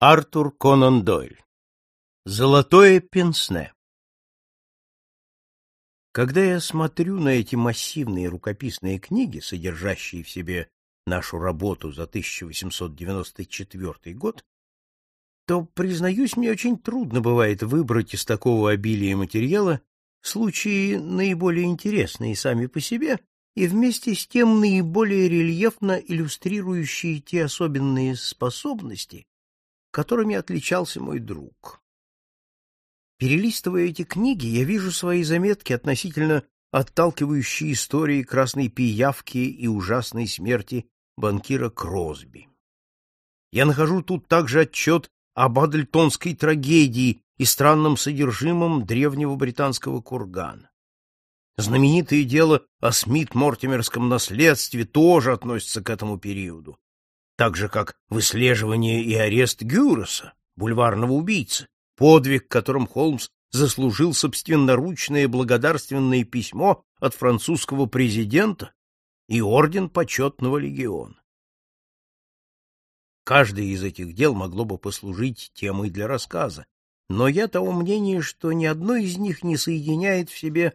Артур Конан Дойль. Золотое пенсне. Когда я смотрю на эти массивные рукописные книги, содержащие в себе нашу работу за 1894 год, то, признаюсь, мне очень трудно бывает выбрать из такого обилия материала случаи наиболее интересные сами по себе и вместе с тем наиболее рельефно иллюстрирующие те особенные способности, которыми отличался мой друг. Перелистывая эти книги, я вижу свои заметки относительно отталкивающей истории красной пиявки и ужасной смерти банкира Кросби. Я нахожу тут также отчет об Адельтонской трагедии и странном содержимом древнего британского кургана. Знаменитое дело о Смит-Мортимерском наследстве тоже относится к этому периоду, так же, как выслеживание и арест Гюрреса, бульварного убийцы, подвиг, которым Холмс заслужил собственноручное благодарственное письмо от французского президента и орден почетного легиона. Каждое из этих дел могло бы послужить темой для рассказа, но я того мнения, что ни одно из них не соединяет в себе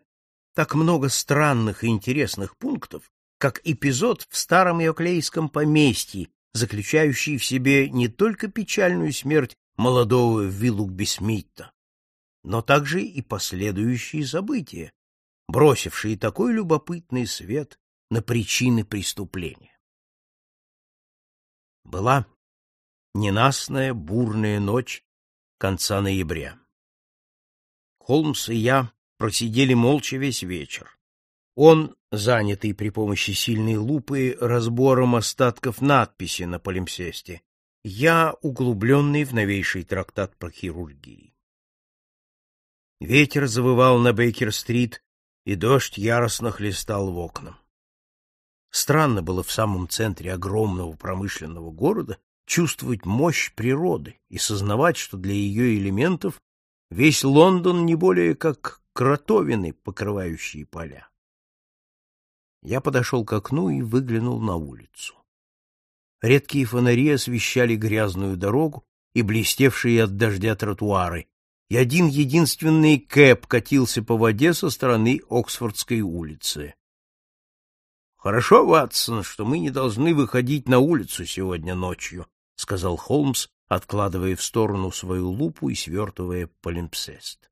так много странных и интересных пунктов, как эпизод в старом Иоклейском поместье, заключающий в себе не только печальную смерть молодого Виллугби Смитта, но также и последующие события, бросившие такой любопытный свет на причины преступления. Была ненастная бурная ночь конца ноября. Холмс и я просидели молча весь вечер. Он, занятый при помощи сильной лупы разбором остатков надписи на полимсесте, я, углубленный в новейший трактат про хирургии. Ветер завывал на Бейкер-стрит, и дождь яростно хлестал в окна. Странно было в самом центре огромного промышленного города чувствовать мощь природы и сознавать, что для ее элементов весь Лондон не более как кротовины, покрывающие поля. Я подошел к окну и выглянул на улицу. Редкие фонари освещали грязную дорогу и блестевшие от дождя тротуары, и один единственный кэп катился по воде со стороны Оксфордской улицы. — Хорошо, Ватсон, что мы не должны выходить на улицу сегодня ночью, — сказал Холмс, откладывая в сторону свою лупу и свертывая полимпсест.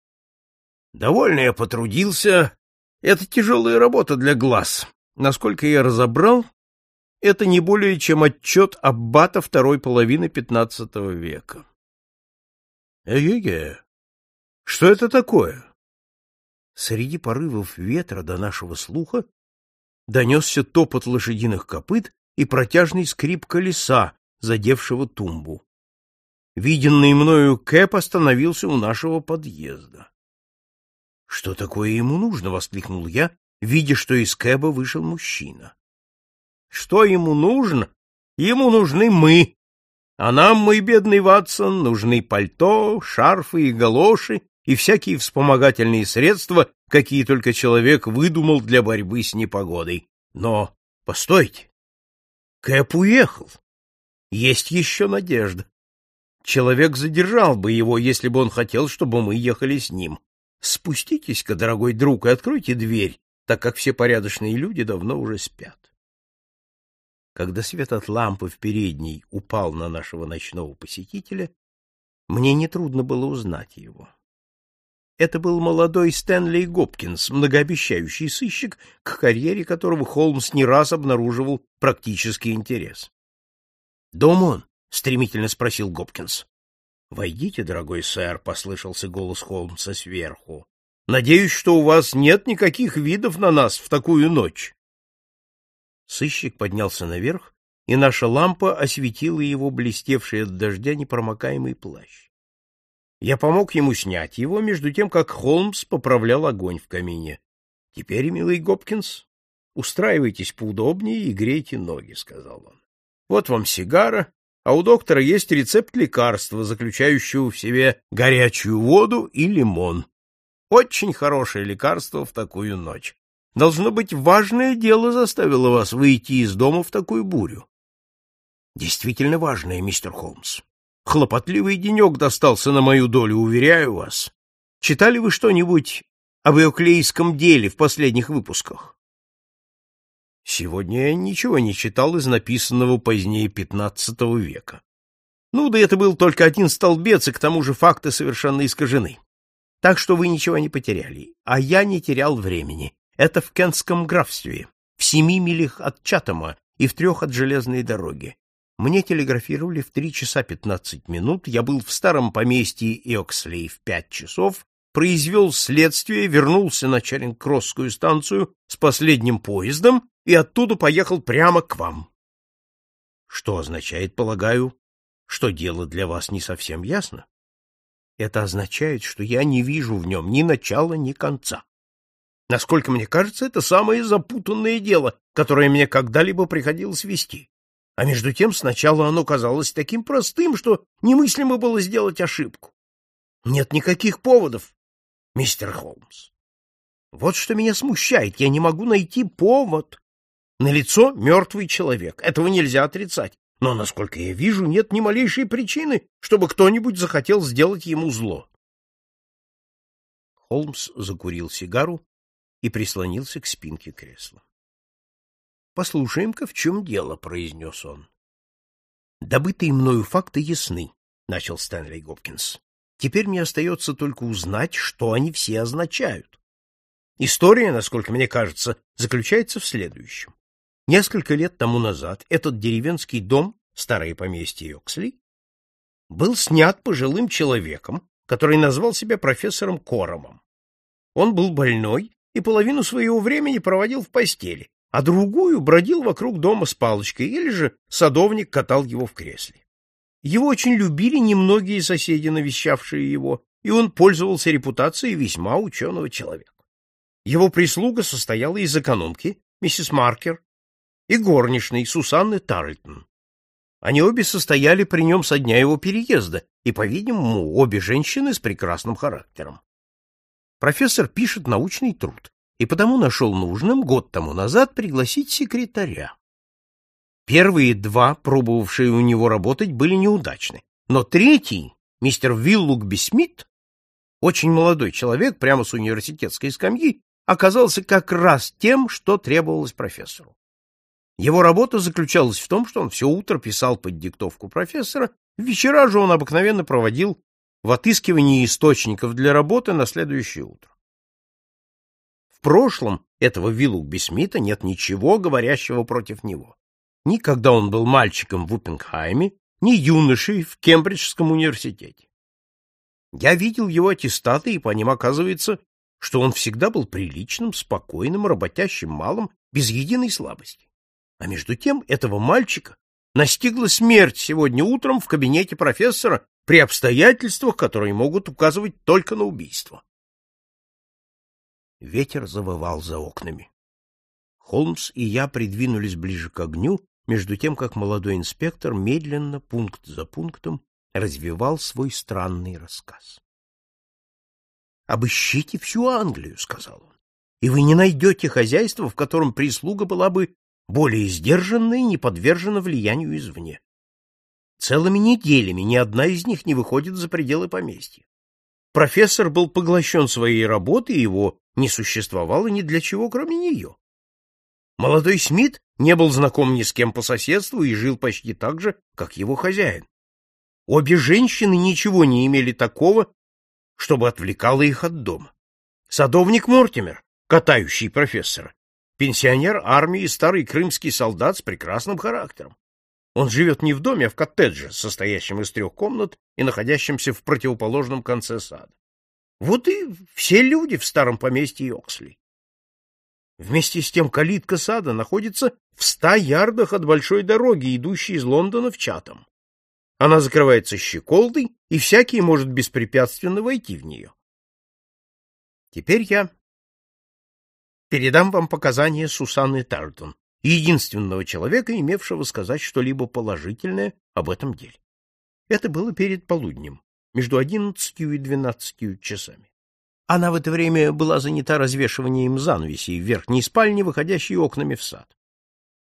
— Довольно я потрудился это тяжелая работа для глаз. Насколько я разобрал, это не более чем отчет аббата второй половины пятнадцатого века. Эге, что это такое? Среди порывов ветра до нашего слуха донесся топот лошадиных копыт и протяжный скрип колеса, задевшего тумбу. Виденный мною Кэп остановился у нашего подъезда. Что такое ему нужно? воскликнул я, видя, что из кэба вышел мужчина. Что ему нужно? Ему нужны мы. А нам, мой бедный Ватсон, нужны пальто, шарфы и галоши и всякие вспомогательные средства, какие только человек выдумал для борьбы с непогодой. Но постойте. Кэп уехал. Есть еще надежда. Человек задержал бы его, если бы он хотел, чтобы мы ехали с ним. Спуститесь-ка, дорогой друг, и откройте дверь, так как все порядочные люди давно уже спят. Когда свет от лампы в передней упал на нашего ночного посетителя, мне нетрудно было узнать его. Это был молодой Стэнли Гопкинс, многообещающий сыщик, к карьере которого Холмс не раз обнаруживал практический интерес. — Дом он? — стремительно спросил Гопкинс. Войдите, дорогой сэр, послышался голос Холмса сверху. Надеюсь, что у вас нет никаких видов на нас в такую ночь. Сыщик поднялся наверх, и наша лампа осветила его блестевший от дождя непромокаемый плащ. Я помог ему снять его, между тем, как Холмс поправлял огонь в камине. — Теперь, милый Гопкинс, устраивайтесь поудобнее и грейте ноги, — сказал он. — Вот вам сигара, а у доктора есть рецепт лекарства, заключающего в себе горячую воду и лимон. Очень хорошее лекарство в такую ночь. Должно быть, важное дело заставило вас выйти из дома в такую бурю. Действительно важное, мистер Холмс. Хлопотливый денек достался на мою долю, уверяю вас. Читали вы что-нибудь об эуклейском деле в последних выпусках? Сегодня я ничего не читал из написанного позднее XV века. Ну, да это был только один столбец, и к тому же факты совершенно искажены. Так что вы ничего не потеряли, а я не терял времени. Это в Кентском графстве, в семи милях от Чатама и в трех от железной дороги. Мне телеграфировали в три часа пятнадцать минут, я был в старом поместье Иокслей в пять часов, произвел следствие, вернулся на Чаринг-Кроссскую станцию с последним поездом и оттуда поехал прямо к вам. Что означает, полагаю, что дело для вас не совсем ясно? Это означает, что я не вижу в нем ни начала, ни конца. Насколько мне кажется, это самое запутанное дело, которое мне когда-либо приходилось вести. А между тем сначала оно казалось таким простым, что немыслимо было сделать ошибку. Нет никаких поводов, мистер Холмс. Вот что меня смущает, я не могу найти повод. На лицо мертвый человек, этого нельзя отрицать. Но, насколько я вижу, нет ни малейшей причины, чтобы кто-нибудь захотел сделать ему зло. Холмс закурил сигару и прислонился к спинке кресла. — Послушаем-ка, в чем дело, — произнес он. — Добытые мною факты ясны, — начал Стэнли Гопкинс. — Теперь мне остается только узнать, что они все означают. История, насколько мне кажется, заключается в следующем. Несколько лет тому назад этот деревенский дом, старое поместье Йоксли, был снят пожилым человеком, который назвал себя профессором Коромом. Он был больной и половину своего времени проводил в постели, а другую бродил вокруг дома с палочкой, или же садовник катал его в кресле. Его очень любили немногие соседи, навещавшие его, и он пользовался репутацией весьма ученого человека. Его прислуга состояла из экономки, миссис Маркер, и горничной Сусанны Тарльтон. Они обе состояли при нем со дня его переезда, и, по-видимому, обе женщины с прекрасным характером. Профессор пишет научный труд, и потому нашел нужным год тому назад пригласить секретаря. Первые два, пробовавшие у него работать, были неудачны, но третий, мистер Виллук Бисмит, очень молодой человек, прямо с университетской скамьи, оказался как раз тем, что требовалось профессору. Его работа заключалась в том, что он все утро писал под диктовку профессора, вечера же он обыкновенно проводил в отыскивании источников для работы на следующее утро. В прошлом этого Виллу Бисмита нет ничего, говорящего против него. Ни когда он был мальчиком в Уппенгхайме, ни юношей в Кембриджском университете. Я видел его аттестаты, и по ним оказывается, что он всегда был приличным, спокойным, работящим малым, без единой слабости. А между тем этого мальчика настигла смерть сегодня утром в кабинете профессора при обстоятельствах, которые могут указывать только на убийство. Ветер завывал за окнами. Холмс и я придвинулись ближе к огню, между тем, как молодой инспектор медленно, пункт за пунктом, развивал свой странный рассказ. «Обыщите всю Англию», — сказал он, — «и вы не найдете хозяйства, в котором прислуга была бы более сдержанна и не подвержена влиянию извне. Целыми неделями ни одна из них не выходит за пределы поместья. Профессор был поглощен своей работой, и его не существовало ни для чего, кроме нее. Молодой Смит не был знаком ни с кем по соседству и жил почти так же, как его хозяин. Обе женщины ничего не имели такого, чтобы отвлекало их от дома. Садовник Мортимер, катающий профессора, Пенсионер армии, старый крымский солдат с прекрасным характером. Он живет не в доме, а в коттедже, состоящем из трех комнат и находящемся в противоположном конце сада. Вот и все люди в старом поместье Оксли. Вместе с тем калитка сада находится в ста ярдах от большой дороги, идущей из Лондона в Чатам. Она закрывается щеколдой, и всякий может беспрепятственно войти в нее. Теперь я передам вам показания Сусанны Тартон, единственного человека, имевшего сказать что-либо положительное об этом деле. Это было перед полуднем, между одиннадцатью и двенадцатью часами. Она в это время была занята развешиванием занавесей в верхней спальне, выходящей окнами в сад.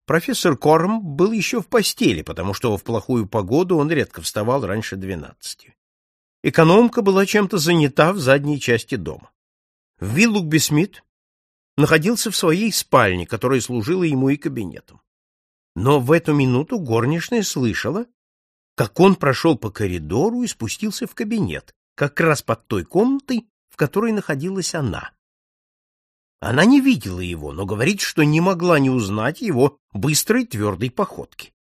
Профессор Корм был еще в постели, потому что в плохую погоду он редко вставал раньше двенадцати. Экономка была чем-то занята в задней части дома. Виллугби Смит находился в своей спальне, которая служила ему и кабинетом. Но в эту минуту горничная слышала, как он прошел по коридору и спустился в кабинет, как раз под той комнатой, в которой находилась она. Она не видела его, но говорит, что не могла не узнать его быстрой твердой походки.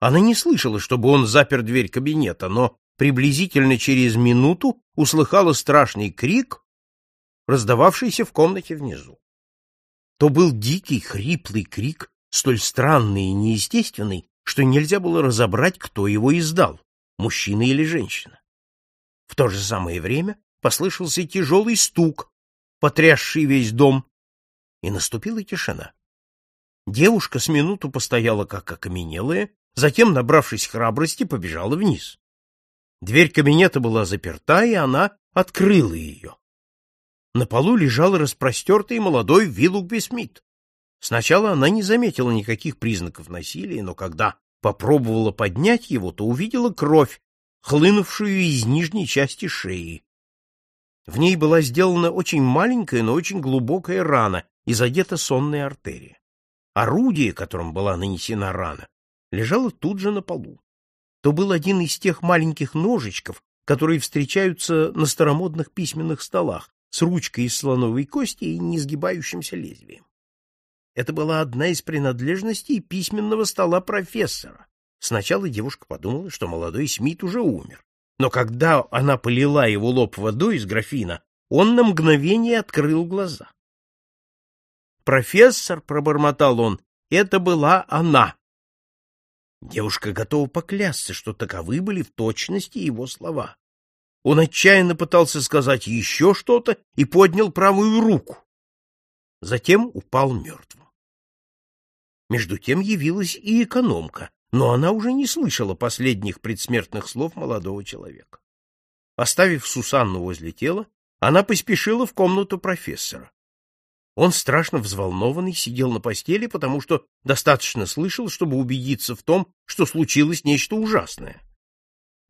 Она не слышала, чтобы он запер дверь кабинета, но приблизительно через минуту услыхала страшный крик, раздававшийся в комнате внизу. То был дикий, хриплый крик, столь странный и неестественный, что нельзя было разобрать, кто его издал, мужчина или женщина. В то же самое время послышался тяжелый стук, потрясший весь дом, и наступила тишина. Девушка с минуту постояла как окаменелая, затем, набравшись храбрости, побежала вниз. Дверь кабинета была заперта, и она открыла ее. На полу лежал распростертый молодой Виллугби Смит. Сначала она не заметила никаких признаков насилия, но когда попробовала поднять его, то увидела кровь, хлынувшую из нижней части шеи. В ней была сделана очень маленькая, но очень глубокая рана и задета сонная артерия. Орудие, которым была нанесена рана, лежало тут же на полу. То был один из тех маленьких ножичков, которые встречаются на старомодных письменных столах, с ручкой из слоновой кости и несгибающимся лезвием. Это была одна из принадлежностей письменного стола профессора. Сначала девушка подумала, что молодой Смит уже умер. Но когда она полила его лоб водой из графина, он на мгновение открыл глаза. «Профессор», — пробормотал он, — «это была она». Девушка готова поклясться, что таковы были в точности его слова. Он отчаянно пытался сказать еще что-то и поднял правую руку. Затем упал мертвым. Между тем явилась и экономка, но она уже не слышала последних предсмертных слов молодого человека. Оставив Сусанну возле тела, она поспешила в комнату профессора. Он, страшно взволнованный, сидел на постели, потому что достаточно слышал, чтобы убедиться в том, что случилось нечто ужасное.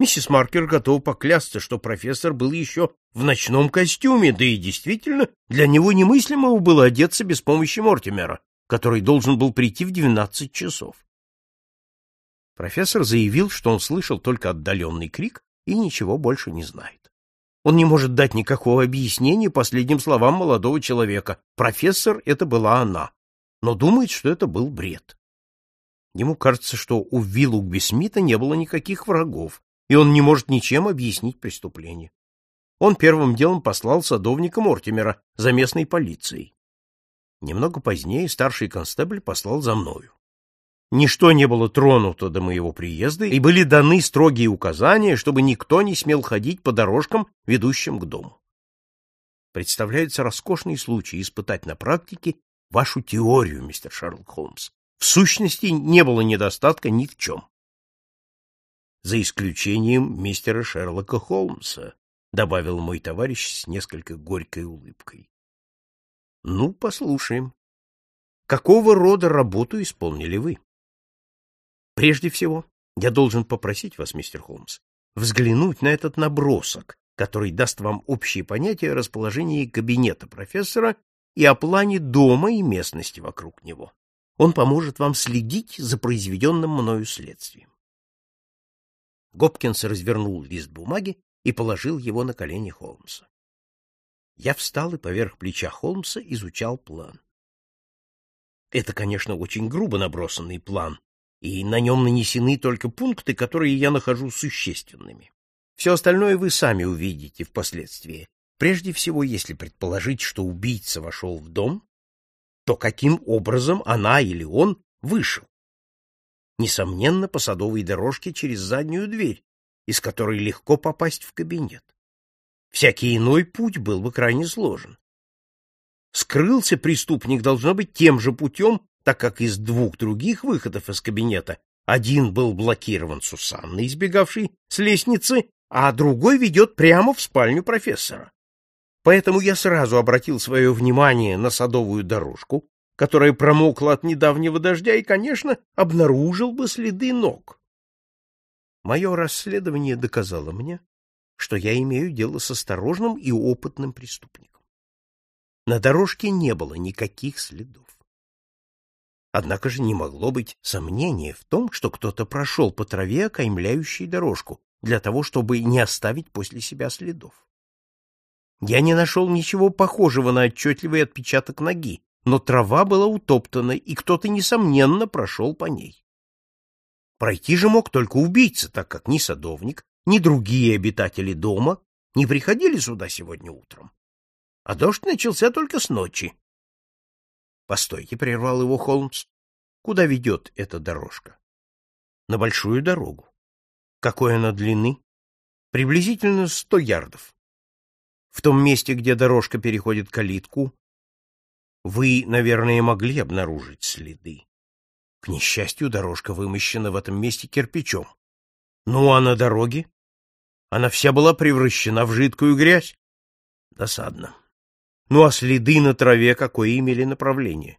Миссис Маркер готова поклясться, что профессор был еще в ночном костюме, да и действительно для него немыслимо было одеться без помощи Мортимера, который должен был прийти в двенадцать часов. Профессор заявил, что он слышал только отдаленный крик и ничего больше не знает. Он не может дать никакого объяснения последним словам молодого человека. Профессор — это была она, но думает, что это был бред. Ему кажется, что у Виллугби Смита не было никаких врагов, и он не может ничем объяснить преступление. Он первым делом послал садовника Мортимера за местной полицией. Немного позднее старший констебль послал за мною. Ничто не было тронуто до моего приезда, и были даны строгие указания, чтобы никто не смел ходить по дорожкам, ведущим к дому. Представляется роскошный случай испытать на практике вашу теорию, мистер Шерлок Холмс. В сущности, не было недостатка ни в чем за исключением мистера Шерлока Холмса, добавил мой товарищ с несколько горькой улыбкой. Ну, послушаем. Какого рода работу исполнили вы? Прежде всего, я должен попросить вас, мистер Холмс, взглянуть на этот набросок, который даст вам общее понятие о расположении кабинета профессора и о плане дома и местности вокруг него. Он поможет вам следить за произведенным мною следствием. Гопкинс развернул лист бумаги и положил его на колени Холмса. Я встал и поверх плеча Холмса изучал план. Это, конечно, очень грубо набросанный план, и на нем нанесены только пункты, которые я нахожу существенными. Все остальное вы сами увидите впоследствии. Прежде всего, если предположить, что убийца вошел в дом, то каким образом она или он вышел? Несомненно, по садовой дорожке через заднюю дверь, из которой легко попасть в кабинет. Всякий иной путь был бы крайне сложен. Скрылся преступник должно быть тем же путем, так как из двух других выходов из кабинета один был блокирован Сусанной, избегавшей с лестницы, а другой ведет прямо в спальню профессора. Поэтому я сразу обратил свое внимание на садовую дорожку, которая промокла от недавнего дождя, и, конечно, обнаружил бы следы ног. Мое расследование доказало мне, что я имею дело с осторожным и опытным преступником. На дорожке не было никаких следов. Однако же не могло быть сомнения в том, что кто-то прошел по траве, окаймляющей дорожку, для того, чтобы не оставить после себя следов. Я не нашел ничего похожего на отчетливый отпечаток ноги, но трава была утоптана, и кто-то, несомненно, прошел по ней. Пройти же мог только убийца, так как ни садовник, ни другие обитатели дома не приходили сюда сегодня утром. А дождь начался только с ночи. Постойте, прервал его Холмс. Куда ведет эта дорожка? На большую дорогу. Какой она длины? Приблизительно сто ярдов. В том месте, где дорожка переходит калитку, вы, наверное, могли обнаружить следы. К несчастью, дорожка вымощена в этом месте кирпичом. Ну, а на дороге? Она вся была превращена в жидкую грязь. Досадно. Ну а следы на траве какое имели направление?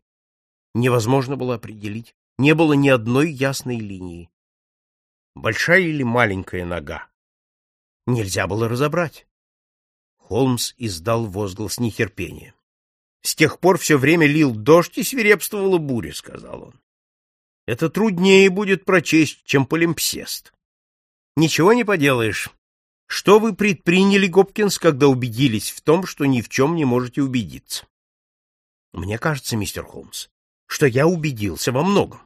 Невозможно было определить. Не было ни одной ясной линии. Большая или маленькая нога? Нельзя было разобрать. Холмс издал возглас нетерпения. С тех пор все время лил дождь и свирепствовала буря, — сказал он. Это труднее будет прочесть, чем полимпсест. Ничего не поделаешь. Что вы предприняли, Гопкинс, когда убедились в том, что ни в чем не можете убедиться? Мне кажется, мистер Холмс, что я убедился во многом.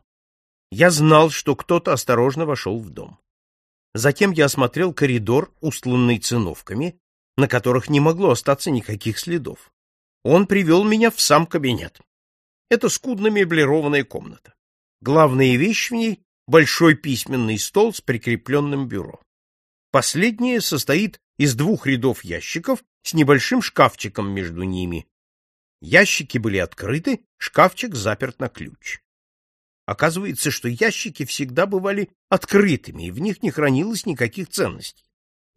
Я знал, что кто-то осторожно вошел в дом. Затем я осмотрел коридор, устланный циновками, на которых не могло остаться никаких следов. Он привел меня в сам кабинет. Это скудно меблированная комната. Главная вещь в ней — большой письменный стол с прикрепленным бюро. Последнее состоит из двух рядов ящиков с небольшим шкафчиком между ними. Ящики были открыты, шкафчик заперт на ключ. Оказывается, что ящики всегда бывали открытыми, и в них не хранилось никаких ценностей.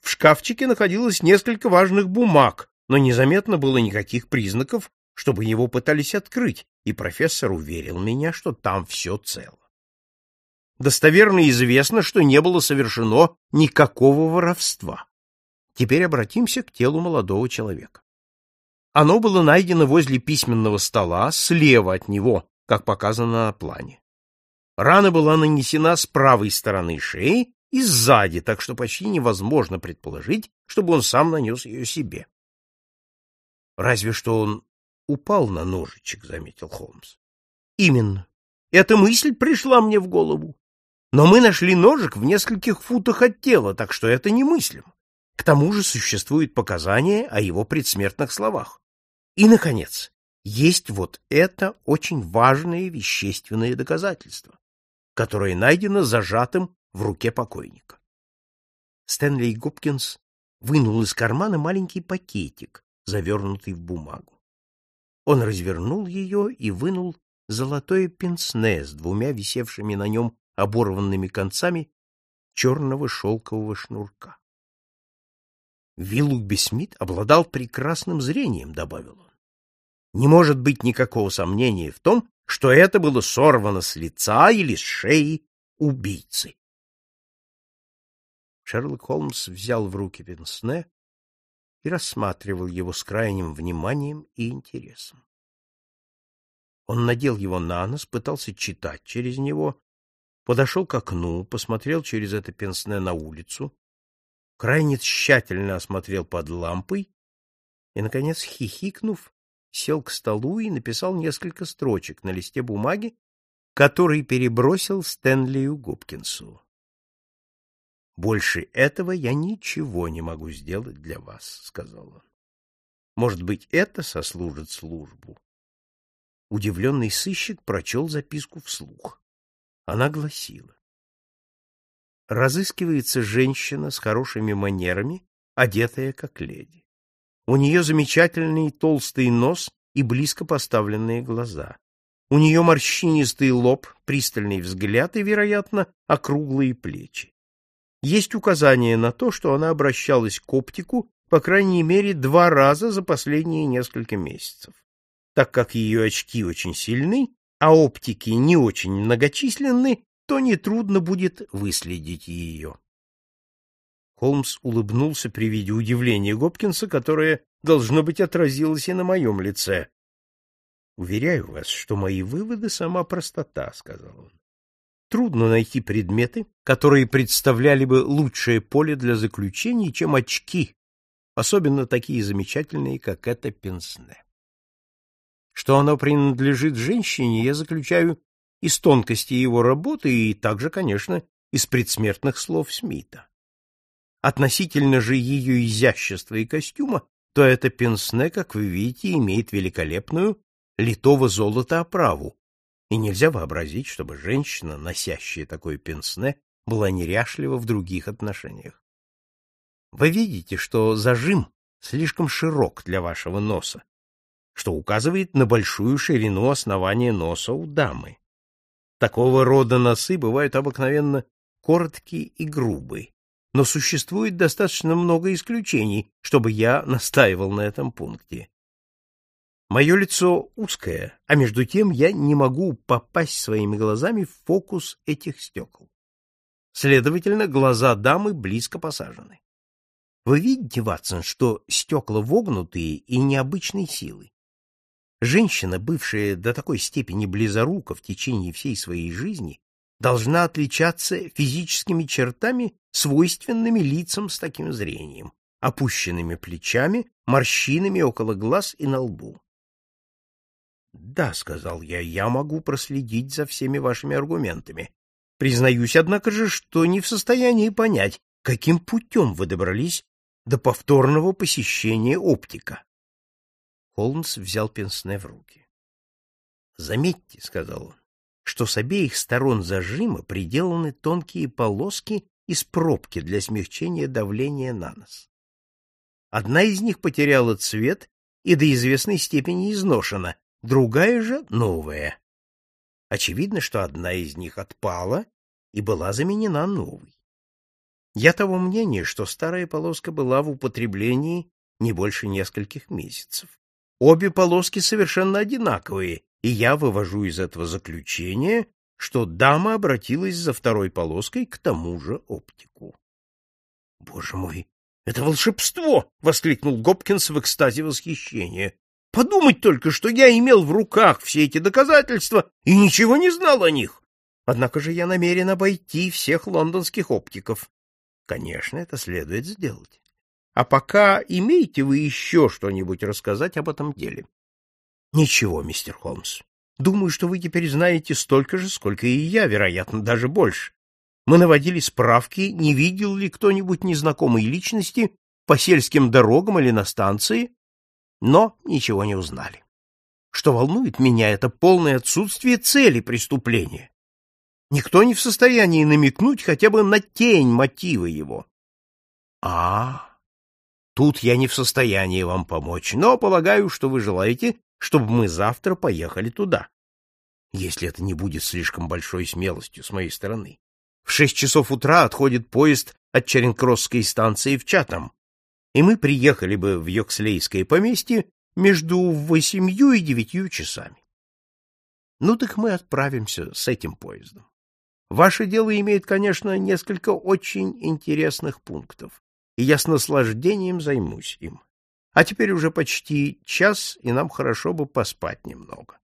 В шкафчике находилось несколько важных бумаг, но незаметно было никаких признаков, чтобы его пытались открыть, и профессор уверил меня, что там все цело. Достоверно известно, что не было совершено никакого воровства. Теперь обратимся к телу молодого человека. Оно было найдено возле письменного стола, слева от него, как показано на плане. Рана была нанесена с правой стороны шеи и сзади, так что почти невозможно предположить, чтобы он сам нанес ее себе. Разве что он упал на ножичек, — заметил Холмс. — Именно. Эта мысль пришла мне в голову. Но мы нашли ножик в нескольких футах от тела, так что это немыслимо. К тому же существуют показания о его предсмертных словах. И, наконец, есть вот это очень важное вещественное доказательство, которое найдено зажатым в руке покойника. Стэнли Гопкинс вынул из кармана маленький пакетик, завернутый в бумагу. Он развернул ее и вынул золотое пенсне с двумя висевшими на нем оборванными концами черного шелкового шнурка. Виллугби Смит обладал прекрасным зрением, добавил он. Не может быть никакого сомнения в том, что это было сорвано с лица или с шеи убийцы. Шерлок Холмс взял в руки пенсне и рассматривал его с крайним вниманием и интересом. Он надел его на нос, пытался читать через него, подошел к окну, посмотрел через это пенсне на улицу, крайне тщательно осмотрел под лампой и, наконец, хихикнув, сел к столу и написал несколько строчек на листе бумаги, который перебросил Стэнлию Губкинсу. «Больше этого я ничего не могу сделать для вас», — сказал он. «Может быть, это сослужит службу?» Удивленный сыщик прочел записку вслух. Она гласила. Разыскивается женщина с хорошими манерами, одетая как леди. У нее замечательный толстый нос и близко поставленные глаза. У нее морщинистый лоб, пристальный взгляд и, вероятно, округлые плечи. Есть указание на то, что она обращалась к оптику по крайней мере два раза за последние несколько месяцев. Так как ее очки очень сильны, а оптики не очень многочисленны, то нетрудно будет выследить ее. Холмс улыбнулся при виде удивления Гопкинса, которое, должно быть, отразилось и на моем лице. — Уверяю вас, что мои выводы — сама простота, — сказал он. Трудно найти предметы, которые представляли бы лучшее поле для заключений, чем очки, особенно такие замечательные, как это пенсне. Что оно принадлежит женщине, я заключаю из тонкости его работы и также, конечно, из предсмертных слов Смита. Относительно же ее изящества и костюма, то это пенсне, как вы видите, имеет великолепную литого золота оправу, и нельзя вообразить, чтобы женщина, носящая такое пенсне, была неряшлива в других отношениях. Вы видите, что зажим слишком широк для вашего носа, что указывает на большую ширину основания носа у дамы. Такого рода носы бывают обыкновенно короткие и грубые, но существует достаточно много исключений, чтобы я настаивал на этом пункте. Мое лицо узкое, а между тем я не могу попасть своими глазами в фокус этих стекол. Следовательно, глаза дамы близко посажены. Вы видите, Ватсон, что стекла вогнутые и необычной силы. Женщина, бывшая до такой степени близорука в течение всей своей жизни, должна отличаться физическими чертами, свойственными лицам с таким зрением, опущенными плечами, морщинами около глаз и на лбу. Да, сказал я, я могу проследить за всеми вашими аргументами. Признаюсь, однако же, что не в состоянии понять, каким путем вы добрались до повторного посещения оптика. Холмс взял пенсне в руки. Заметьте, сказал он, что с обеих сторон зажима приделаны тонкие полоски из пробки для смягчения давления на нос. Одна из них потеряла цвет и до известной степени изношена, другая же новая. Очевидно, что одна из них отпала и была заменена новой. Я того мнения, что старая полоска была в употреблении не больше нескольких месяцев. Обе полоски совершенно одинаковые, и я вывожу из этого заключения, что дама обратилась за второй полоской к тому же оптику. — Боже мой, это волшебство! — воскликнул Гопкинс в экстазе восхищения. Подумать только, что я имел в руках все эти доказательства и ничего не знал о них. Однако же я намерен обойти всех лондонских оптиков. Конечно, это следует сделать. А пока имеете вы еще что-нибудь рассказать об этом деле? Ничего, мистер Холмс. Думаю, что вы теперь знаете столько же, сколько и я, вероятно, даже больше. Мы наводили справки, не видел ли кто-нибудь незнакомой личности по сельским дорогам или на станции, но ничего не узнали. Что волнует меня, это полное отсутствие цели преступления. Никто не в состоянии намекнуть хотя бы на тень мотива его. А, тут я не в состоянии вам помочь, но полагаю, что вы желаете, чтобы мы завтра поехали туда. Если это не будет слишком большой смелостью с моей стороны. В шесть часов утра отходит поезд от Черенкросской станции в Чатам, и мы приехали бы в Йокслейское поместье между восемью и девятью часами. Ну так мы отправимся с этим поездом. Ваше дело имеет, конечно, несколько очень интересных пунктов, и я с наслаждением займусь им. А теперь уже почти час, и нам хорошо бы поспать немного.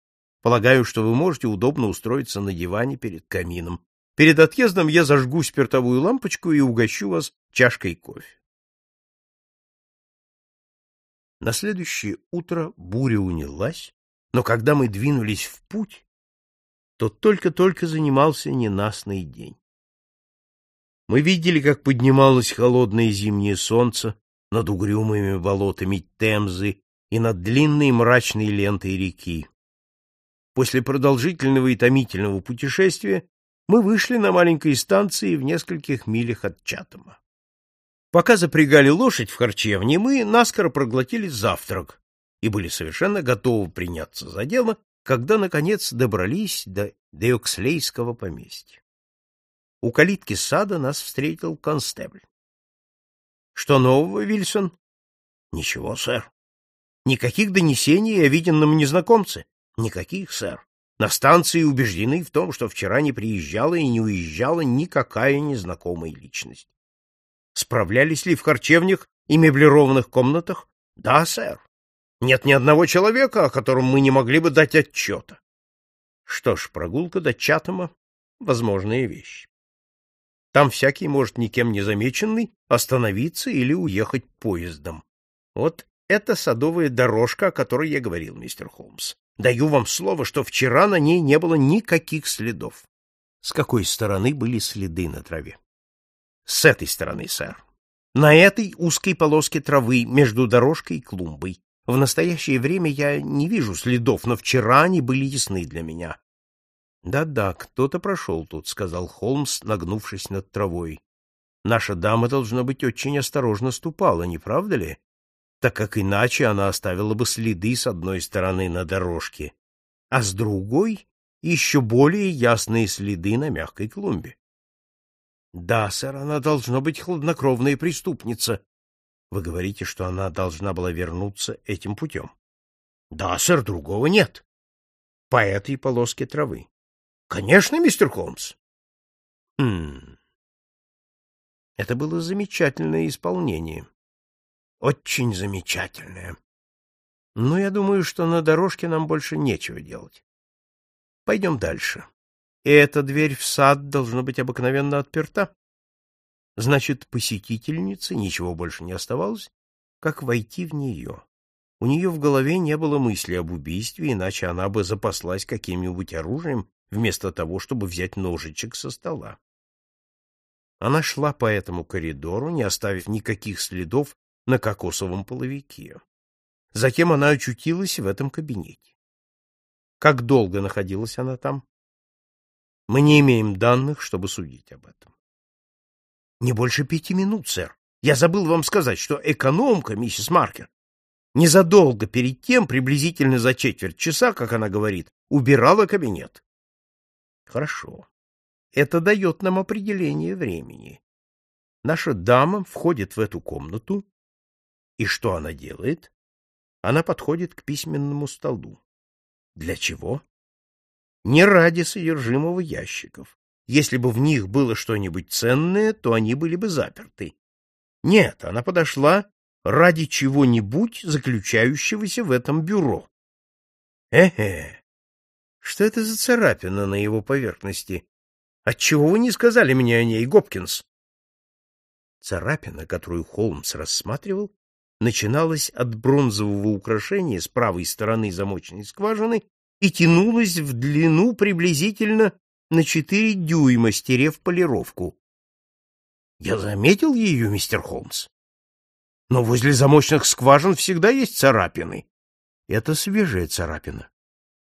Полагаю, что вы можете удобно устроиться на диване перед камином. Перед отъездом я зажгу спиртовую лампочку и угощу вас чашкой кофе. На следующее утро буря унялась, но когда мы двинулись в путь, то только-только занимался ненастный день. Мы видели, как поднималось холодное зимнее солнце над угрюмыми болотами Темзы и над длинной мрачной лентой реки. После продолжительного и томительного путешествия мы вышли на маленькой станции в нескольких милях от Чатама. Пока запрягали лошадь в харчевне, мы наскоро проглотили завтрак и были совершенно готовы приняться за дело, когда, наконец, добрались до Деокслейского поместья. У калитки сада нас встретил констебль. — Что нового, Вильсон? — Ничего, сэр. — Никаких донесений о виденном незнакомце? — Никаких, сэр. На станции убеждены в том, что вчера не приезжала и не уезжала никакая незнакомая личность. Справлялись ли в харчевнях и меблированных комнатах? Да, сэр. Нет ни одного человека, о котором мы не могли бы дать отчета. Что ж, прогулка до Чатама — возможная вещь. Там всякий может никем не замеченный остановиться или уехать поездом. Вот это садовая дорожка, о которой я говорил, мистер Холмс. Даю вам слово, что вчера на ней не было никаких следов. С какой стороны были следы на траве? С этой стороны, сэр. На этой узкой полоске травы между дорожкой и клумбой. В настоящее время я не вижу следов, но вчера они были ясны для меня. Да-да, кто-то прошел тут, сказал Холмс, нагнувшись над травой. Наша дама должно быть очень осторожно ступала, не правда ли? так как иначе она оставила бы следы с одной стороны на дорожке, а с другой — еще более ясные следы на мягкой клумбе. — Да, сэр, она должна быть хладнокровная преступница. Вы говорите, что она должна была вернуться этим путем? — Да, сэр, другого нет. — По этой полоске травы. — Конечно, мистер Холмс. — Хм... Это было замечательное исполнение. Очень замечательная. Но я думаю, что на дорожке нам больше нечего делать. Пойдем дальше. И эта дверь в сад должна быть обыкновенно отперта. Значит, посетительнице ничего больше не оставалось, как войти в нее. У нее в голове не было мысли об убийстве, иначе она бы запаслась каким-нибудь оружием, вместо того, чтобы взять ножичек со стола. Она шла по этому коридору, не оставив никаких следов на кокосовом половике. Затем она очутилась в этом кабинете. Как долго находилась она там? Мы не имеем данных, чтобы судить об этом. Не больше пяти минут, сэр. Я забыл вам сказать, что экономка, миссис Маркер, незадолго перед тем, приблизительно за четверть часа, как она говорит, убирала кабинет. Хорошо. Это дает нам определение времени. Наша дама входит в эту комнату и что она делает? Она подходит к письменному столу. Для чего? Не ради содержимого ящиков. Если бы в них было что-нибудь ценное, то они были бы заперты. Нет, она подошла ради чего-нибудь, заключающегося в этом бюро. Э-э, что это за царапина на его поверхности? Отчего вы не сказали мне о ней, Гопкинс? Царапина, которую Холмс рассматривал, начиналась от бронзового украшения с правой стороны замочной скважины и тянулась в длину приблизительно на четыре дюйма, стерев полировку. Я заметил ее, мистер Холмс. Но возле замочных скважин всегда есть царапины. Это свежая царапина.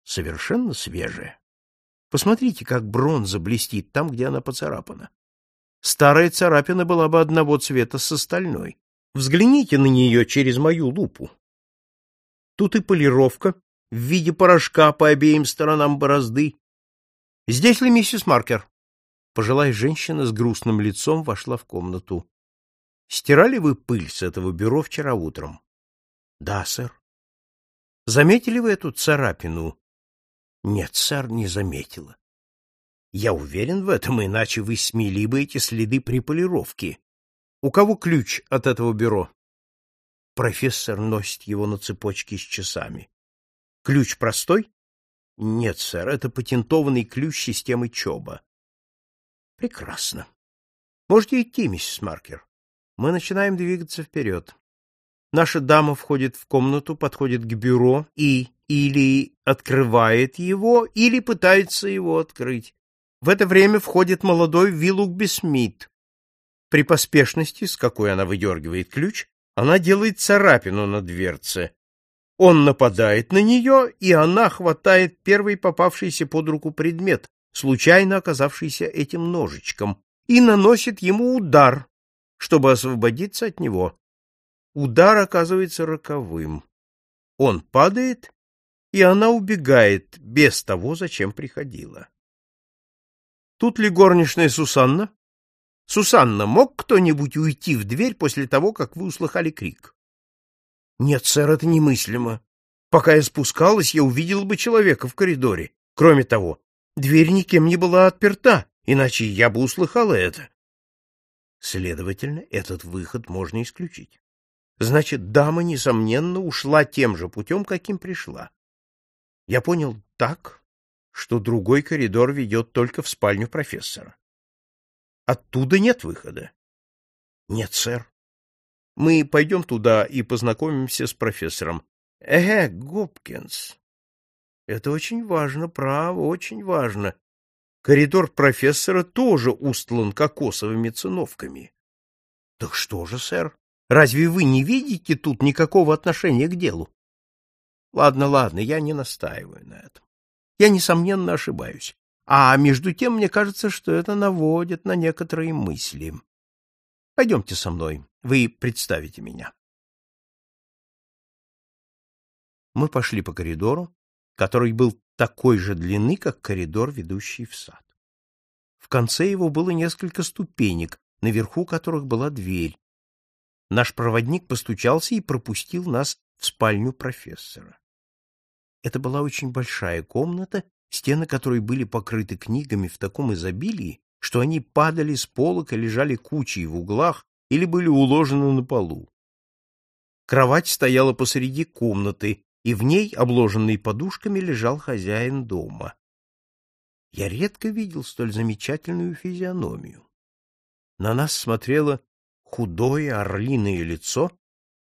Совершенно свежая. Посмотрите, как бронза блестит там, где она поцарапана. Старая царапина была бы одного цвета с остальной. Взгляните на нее через мою лупу. Тут и полировка в виде порошка по обеим сторонам борозды. Здесь ли миссис Маркер? Пожилая женщина с грустным лицом вошла в комнату. Стирали вы пыль с этого бюро вчера утром? Да, сэр. Заметили вы эту царапину? Нет, сэр, не заметила. Я уверен в этом, иначе вы смели бы эти следы при полировке. У кого ключ от этого бюро? Профессор носит его на цепочке с часами. Ключ простой? Нет, сэр, это патентованный ключ системы ЧОБа. Прекрасно. Можете идти, миссис Маркер. Мы начинаем двигаться вперед. Наша дама входит в комнату, подходит к бюро и или открывает его, или пытается его открыть. В это время входит молодой Виллугби Смит. При поспешности, с какой она выдергивает ключ, она делает царапину на дверце. Он нападает на нее, и она хватает первый попавшийся под руку предмет, случайно оказавшийся этим ножичком, и наносит ему удар, чтобы освободиться от него. Удар оказывается роковым. Он падает, и она убегает без того, зачем приходила. Тут ли горничная Сусанна? Сусанна, мог кто-нибудь уйти в дверь после того, как вы услыхали крик? Нет, сэр, это немыслимо. Пока я спускалась, я увидела бы человека в коридоре. Кроме того, дверь никем не была отперта, иначе я бы услыхала это. Следовательно, этот выход можно исключить. Значит, дама, несомненно, ушла тем же путем, каким пришла. Я понял так, что другой коридор ведет только в спальню профессора. Оттуда нет выхода. Нет, сэр. Мы пойдем туда и познакомимся с профессором. Эге, Гопкинс. Это очень важно, право, очень важно. Коридор профессора тоже устлан кокосовыми циновками. Так что же, сэр? Разве вы не видите тут никакого отношения к делу? Ладно, ладно, я не настаиваю на этом. Я, несомненно, ошибаюсь. А между тем, мне кажется, что это наводит на некоторые мысли. Пойдемте со мной, вы представите меня. Мы пошли по коридору, который был такой же длины, как коридор, ведущий в сад. В конце его было несколько ступенек, наверху которых была дверь, Наш проводник постучался и пропустил нас в спальню профессора. Это была очень большая комната, стены которой были покрыты книгами в таком изобилии, что они падали с полок и лежали кучей в углах или были уложены на полу. Кровать стояла посреди комнаты, и в ней, обложенный подушками, лежал хозяин дома. Я редко видел столь замечательную физиономию. На нас смотрела худое орлиное лицо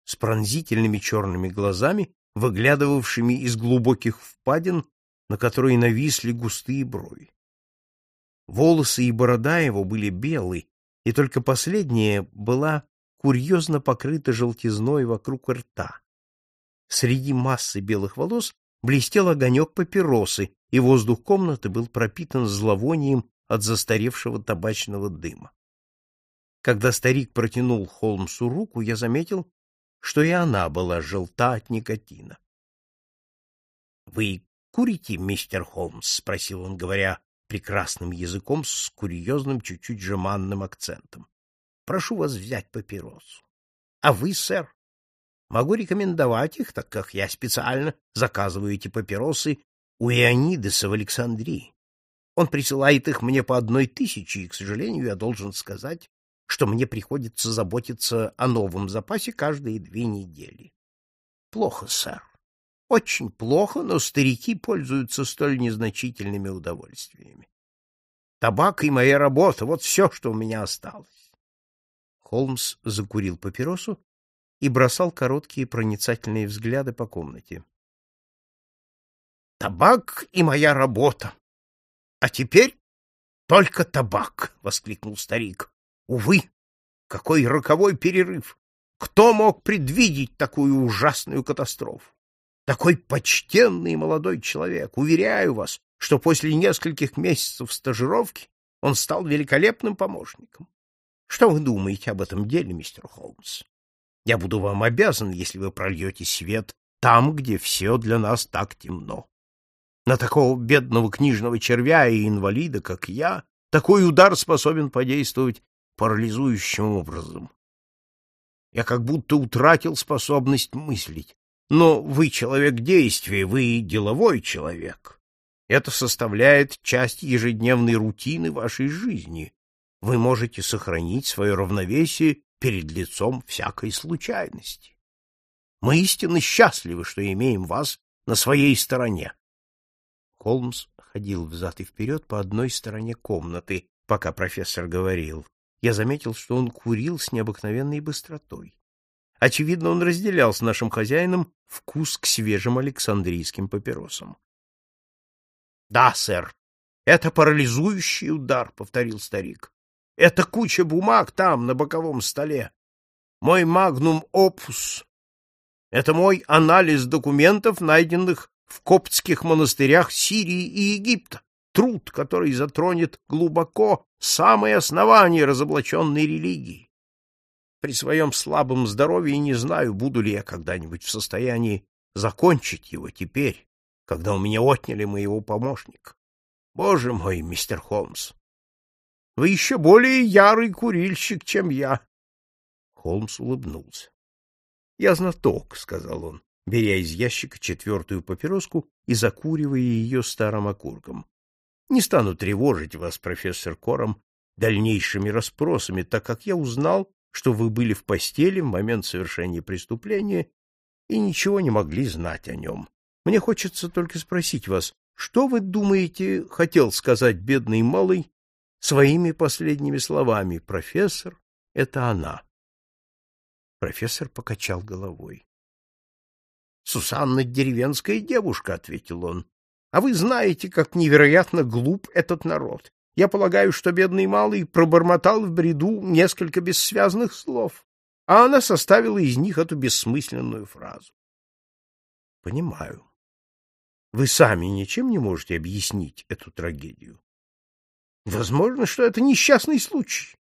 с пронзительными черными глазами, выглядывавшими из глубоких впадин, на которые нависли густые брови. Волосы и борода его были белые, и только последняя была курьезно покрыта желтизной вокруг рта. Среди массы белых волос блестел огонек папиросы, и воздух комнаты был пропитан зловонием от застаревшего табачного дыма. Когда старик протянул Холмсу руку, я заметил, что и она была желта от никотина. — Вы курите, мистер Холмс? — спросил он, говоря прекрасным языком с курьезным, чуть-чуть жеманным акцентом. — Прошу вас взять папиросу. — А вы, сэр? Могу рекомендовать их, так как я специально заказываю эти папиросы у Ионидеса в Александрии. Он присылает их мне по одной тысяче, и, к сожалению, я должен сказать, что мне приходится заботиться о новом запасе каждые две недели. Плохо, сэр. Очень плохо, но старики пользуются столь незначительными удовольствиями. Табак и моя работа — вот все, что у меня осталось. Холмс закурил папиросу и бросал короткие проницательные взгляды по комнате. «Табак и моя работа! А теперь только табак!» — воскликнул старик. Увы, какой роковой перерыв! Кто мог предвидеть такую ужасную катастрофу? Такой почтенный молодой человек, уверяю вас, что после нескольких месяцев стажировки он стал великолепным помощником. Что вы думаете об этом деле, мистер Холмс? Я буду вам обязан, если вы прольете свет там, где все для нас так темно. На такого бедного книжного червя и инвалида, как я, такой удар способен подействовать парализующим образом. Я как будто утратил способность мыслить. Но вы человек действия, вы деловой человек. Это составляет часть ежедневной рутины вашей жизни. Вы можете сохранить свое равновесие перед лицом всякой случайности. Мы истинно счастливы, что имеем вас на своей стороне. Холмс ходил взад и вперед по одной стороне комнаты, пока профессор говорил я заметил, что он курил с необыкновенной быстротой. Очевидно, он разделял с нашим хозяином вкус к свежим александрийским папиросам. — Да, сэр, это парализующий удар, — повторил старик. — Это куча бумаг там, на боковом столе. Мой магнум опус. Это мой анализ документов, найденных в коптских монастырях Сирии и Египта труд, который затронет глубоко самое основание разоблаченной религии. При своем слабом здоровье не знаю, буду ли я когда-нибудь в состоянии закончить его теперь, когда у меня отняли моего помощника. Боже мой, мистер Холмс, вы еще более ярый курильщик, чем я. Холмс улыбнулся. — Я знаток, — сказал он, беря из ящика четвертую папироску и закуривая ее старым окурком. — Не стану тревожить вас, профессор Кором, дальнейшими расспросами, так как я узнал, что вы были в постели в момент совершения преступления и ничего не могли знать о нем. Мне хочется только спросить вас, что вы думаете, хотел сказать бедный малый своими последними словами? Профессор, это она. Профессор покачал головой. Сусанна деревенская девушка, ответил он. А вы знаете, как невероятно глуп этот народ. Я полагаю, что бедный малый пробормотал в бреду несколько бессвязных слов, а она составила из них эту бессмысленную фразу. Понимаю. Вы сами ничем не можете объяснить эту трагедию. Возможно, что это несчастный случай.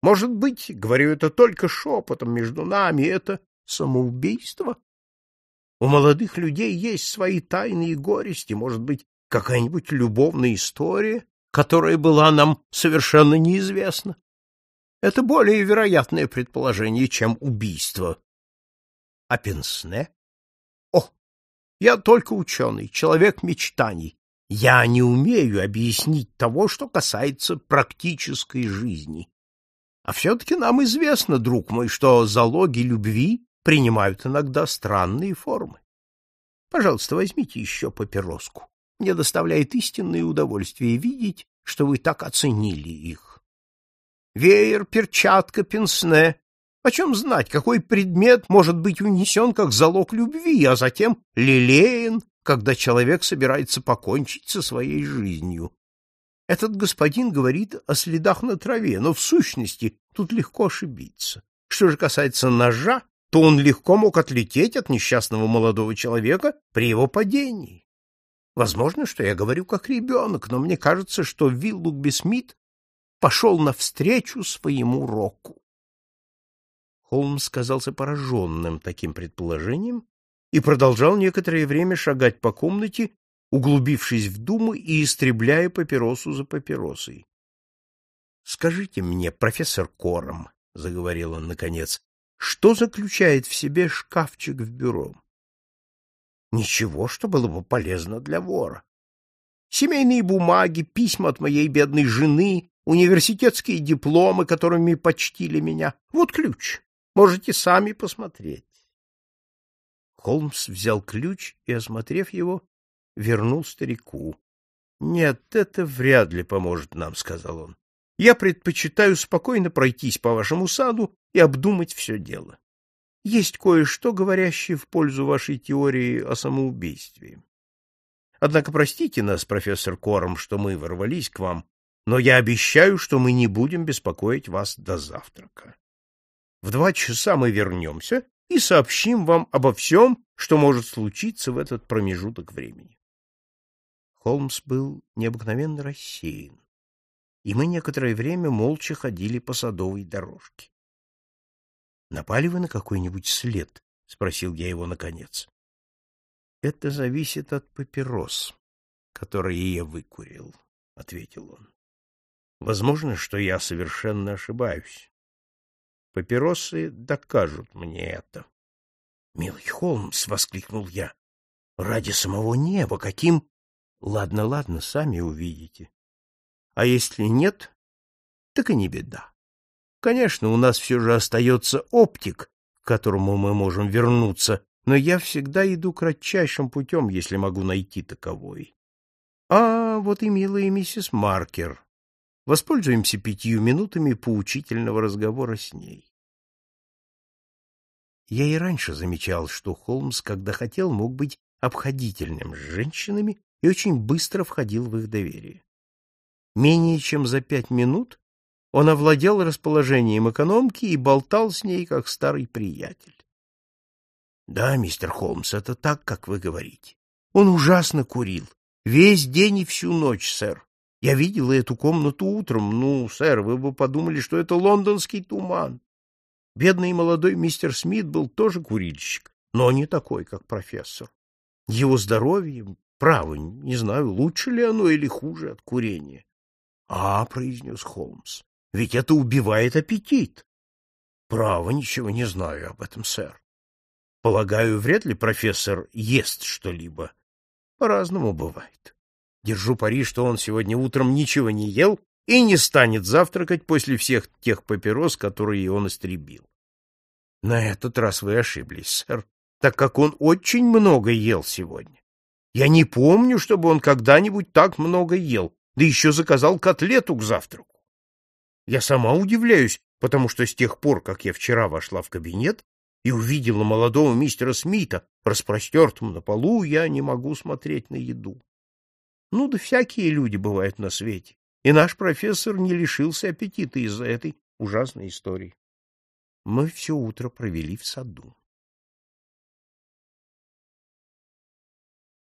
Может быть, говорю это только шепотом между нами, это самоубийство. У молодых людей есть свои тайны и горести, может быть, какая-нибудь любовная история, которая была нам совершенно неизвестна. Это более вероятное предположение, чем убийство. А Пенсне? О, я только ученый, человек мечтаний. Я не умею объяснить того, что касается практической жизни. А все-таки нам известно, друг мой, что залоги любви принимают иногда странные формы. Пожалуйста, возьмите еще папироску. Мне доставляет истинное удовольствие видеть, что вы так оценили их. Веер, перчатка, пенсне. Почем знать, какой предмет может быть унесен как залог любви, а затем лелеян, когда человек собирается покончить со своей жизнью? Этот господин говорит о следах на траве, но в сущности тут легко ошибиться. Что же касается ножа, то он легко мог отлететь от несчастного молодого человека при его падении. Возможно, что я говорю как ребенок, но мне кажется, что Виллугби Смит пошел навстречу своему року. Холмс казался пораженным таким предположением и продолжал некоторое время шагать по комнате, углубившись в думы и истребляя папиросу за папиросой. — Скажите мне, профессор Кором, — заговорил он наконец, — что заключает в себе шкафчик в бюро? Ничего, что было бы полезно для вора. Семейные бумаги, письма от моей бедной жены, университетские дипломы, которыми почтили меня. Вот ключ. Можете сами посмотреть. Холмс взял ключ и, осмотрев его, вернул старику. — Нет, это вряд ли поможет нам, — сказал он. — Я предпочитаю спокойно пройтись по вашему саду и обдумать все дело есть кое-что, говорящее в пользу вашей теории о самоубийстве. Однако простите нас, профессор Корм, что мы ворвались к вам, но я обещаю, что мы не будем беспокоить вас до завтрака. В два часа мы вернемся и сообщим вам обо всем, что может случиться в этот промежуток времени. Холмс был необыкновенно рассеян, и мы некоторое время молча ходили по садовой дорожке. Напали вы на какой-нибудь след? — спросил я его наконец. — Это зависит от папирос, которые я выкурил, — ответил он. — Возможно, что я совершенно ошибаюсь. Папиросы докажут мне это. — Милый Холмс! — воскликнул я. — Ради самого неба! Каким... Ладно, ладно, сами увидите. А если нет, так и не беда. Конечно, у нас все же остается оптик, к которому мы можем вернуться, но я всегда иду кратчайшим путем, если могу найти таковой. А вот и милая миссис Маркер. Воспользуемся пятью минутами поучительного разговора с ней. Я и раньше замечал, что Холмс, когда хотел, мог быть обходительным с женщинами и очень быстро входил в их доверие. Менее чем за пять минут он овладел расположением экономки и болтал с ней, как старый приятель. — Да, мистер Холмс, это так, как вы говорите. Он ужасно курил. Весь день и всю ночь, сэр. Я видела эту комнату утром. Ну, сэр, вы бы подумали, что это лондонский туман. Бедный молодой мистер Смит был тоже курильщик, но не такой, как профессор. Его здоровье, право, не знаю, лучше ли оно или хуже от курения. — А, — произнес Холмс, ведь это убивает аппетит. Право, ничего не знаю об этом, сэр. Полагаю, вряд ли профессор ест что-либо. По-разному бывает. Держу пари, что он сегодня утром ничего не ел и не станет завтракать после всех тех папирос, которые он истребил. На этот раз вы ошиблись, сэр, так как он очень много ел сегодня. Я не помню, чтобы он когда-нибудь так много ел, да еще заказал котлету к завтраку. Я сама удивляюсь, потому что с тех пор, как я вчера вошла в кабинет и увидела молодого мистера Смита распростертым на полу, я не могу смотреть на еду. Ну да всякие люди бывают на свете, и наш профессор не лишился аппетита из-за этой ужасной истории. Мы все утро провели в саду.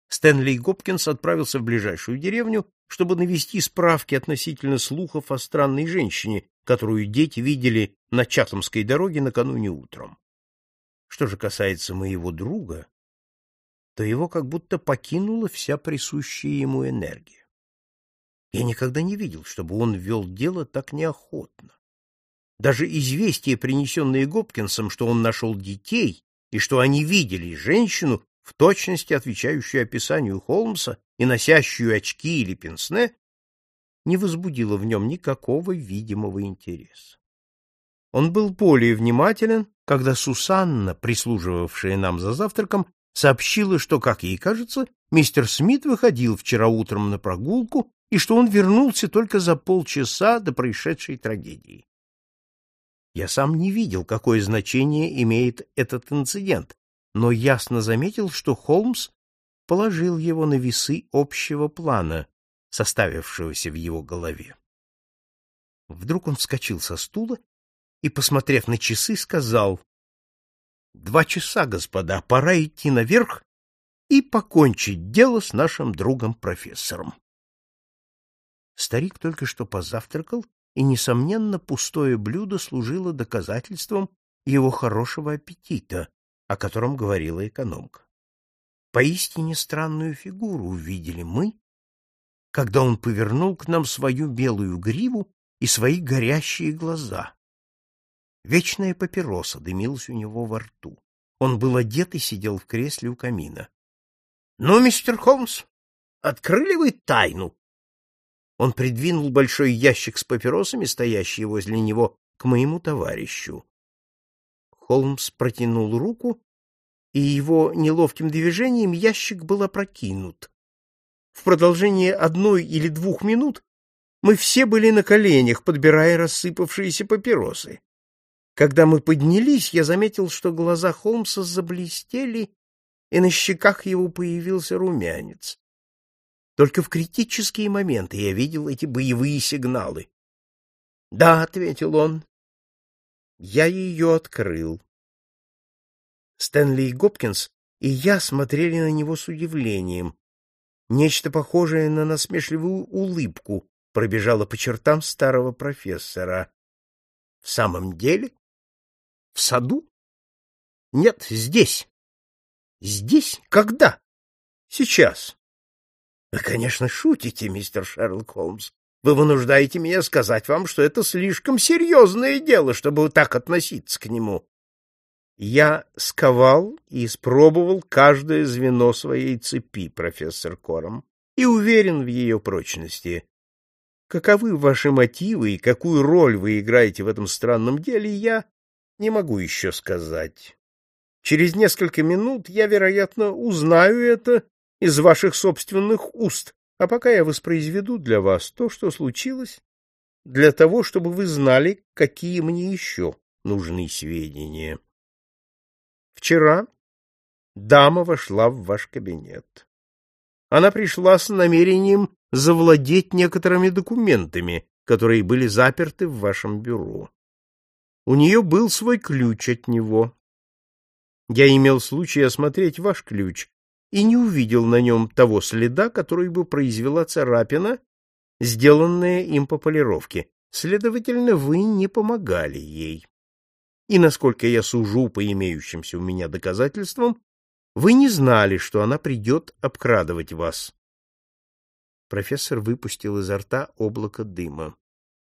Стэнли Гопкинс отправился в ближайшую деревню, чтобы навести справки относительно слухов о странной женщине, которую дети видели на Чатамской дороге накануне утром. Что же касается моего друга, то его как будто покинула вся присущая ему энергия. Я никогда не видел, чтобы он вел дело так неохотно. Даже известие, принесенное Гопкинсом, что он нашел детей и что они видели женщину, в точности отвечающую описанию Холмса и носящую очки или пенсне, не возбудило в нем никакого видимого интереса. Он был более внимателен, когда Сусанна, прислуживавшая нам за завтраком, сообщила, что, как ей кажется, мистер Смит выходил вчера утром на прогулку и что он вернулся только за полчаса до происшедшей трагедии. Я сам не видел, какое значение имеет этот инцидент, но ясно заметил, что Холмс положил его на весы общего плана, составившегося в его голове. Вдруг он вскочил со стула и, посмотрев на часы, сказал, «Два часа, господа, пора идти наверх и покончить дело с нашим другом-профессором». Старик только что позавтракал, и, несомненно, пустое блюдо служило доказательством его хорошего аппетита, о котором говорила экономка. Поистине странную фигуру увидели мы, когда он повернул к нам свою белую гриву и свои горящие глаза. Вечная папироса дымилась у него во рту. Он был одет и сидел в кресле у камина. — Ну, мистер Холмс, открыли вы тайну? Он придвинул большой ящик с папиросами, стоящий возле него, к моему товарищу. Холмс протянул руку, и его неловким движением ящик был опрокинут. В продолжение одной или двух минут мы все были на коленях, подбирая рассыпавшиеся папиросы. Когда мы поднялись, я заметил, что глаза Холмса заблестели, и на щеках его появился румянец. Только в критические моменты я видел эти боевые сигналы. — Да, — ответил он, я ее открыл. Стэнли и Гопкинс и я смотрели на него с удивлением. Нечто похожее на насмешливую улыбку пробежало по чертам старого профессора. — В самом деле? — В саду? — Нет, здесь. — Здесь? Когда? — Сейчас. — Вы, конечно, шутите, мистер Шерлок Холмс. Вы вынуждаете меня сказать вам, что это слишком серьезное дело, чтобы так относиться к нему. Я сковал и испробовал каждое звено своей цепи, профессор Кором, и уверен в ее прочности. Каковы ваши мотивы и какую роль вы играете в этом странном деле, я не могу еще сказать. Через несколько минут я, вероятно, узнаю это из ваших собственных уст, а пока я воспроизведу для вас то, что случилось, для того, чтобы вы знали, какие мне еще нужны сведения. Вчера дама вошла в ваш кабинет. Она пришла с намерением завладеть некоторыми документами, которые были заперты в вашем бюро. У нее был свой ключ от него. Я имел случай осмотреть ваш ключ и не увидел на нем того следа, который бы произвела царапина, сделанная им по полировке. Следовательно, вы не помогали ей. И, насколько я сужу по имеющимся у меня доказательствам, вы не знали, что она придет обкрадывать вас. Профессор выпустил изо рта облако дыма.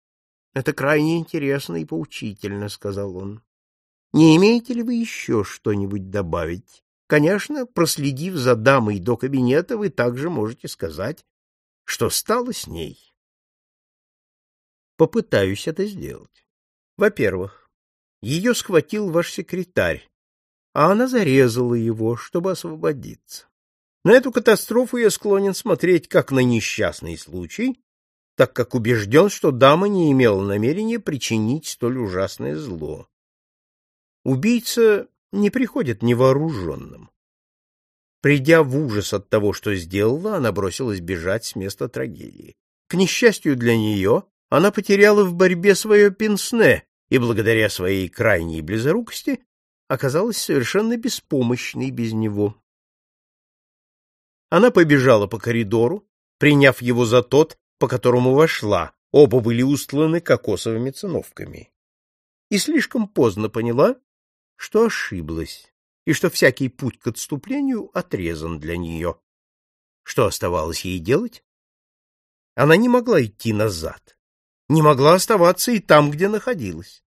— Это крайне интересно и поучительно, — сказал он. Не имеете ли вы еще что-нибудь добавить? Конечно, проследив за дамой до кабинета, вы также можете сказать, что стало с ней. Попытаюсь это сделать. Во-первых, ее схватил ваш секретарь, а она зарезала его, чтобы освободиться. На эту катастрофу я склонен смотреть как на несчастный случай, так как убежден, что дама не имела намерения причинить столь ужасное зло. Убийца не приходит невооруженным. Придя в ужас от того, что сделала, она бросилась бежать с места трагедии. К несчастью для нее, она потеряла в борьбе свое пенсне и, благодаря своей крайней близорукости, оказалась совершенно беспомощной без него. Она побежала по коридору, приняв его за тот, по которому вошла, оба были устланы кокосовыми циновками. И слишком поздно поняла, что ошиблась, и что всякий путь к отступлению отрезан для нее. Что оставалось ей делать? Она не могла идти назад, не могла оставаться и там, где находилась.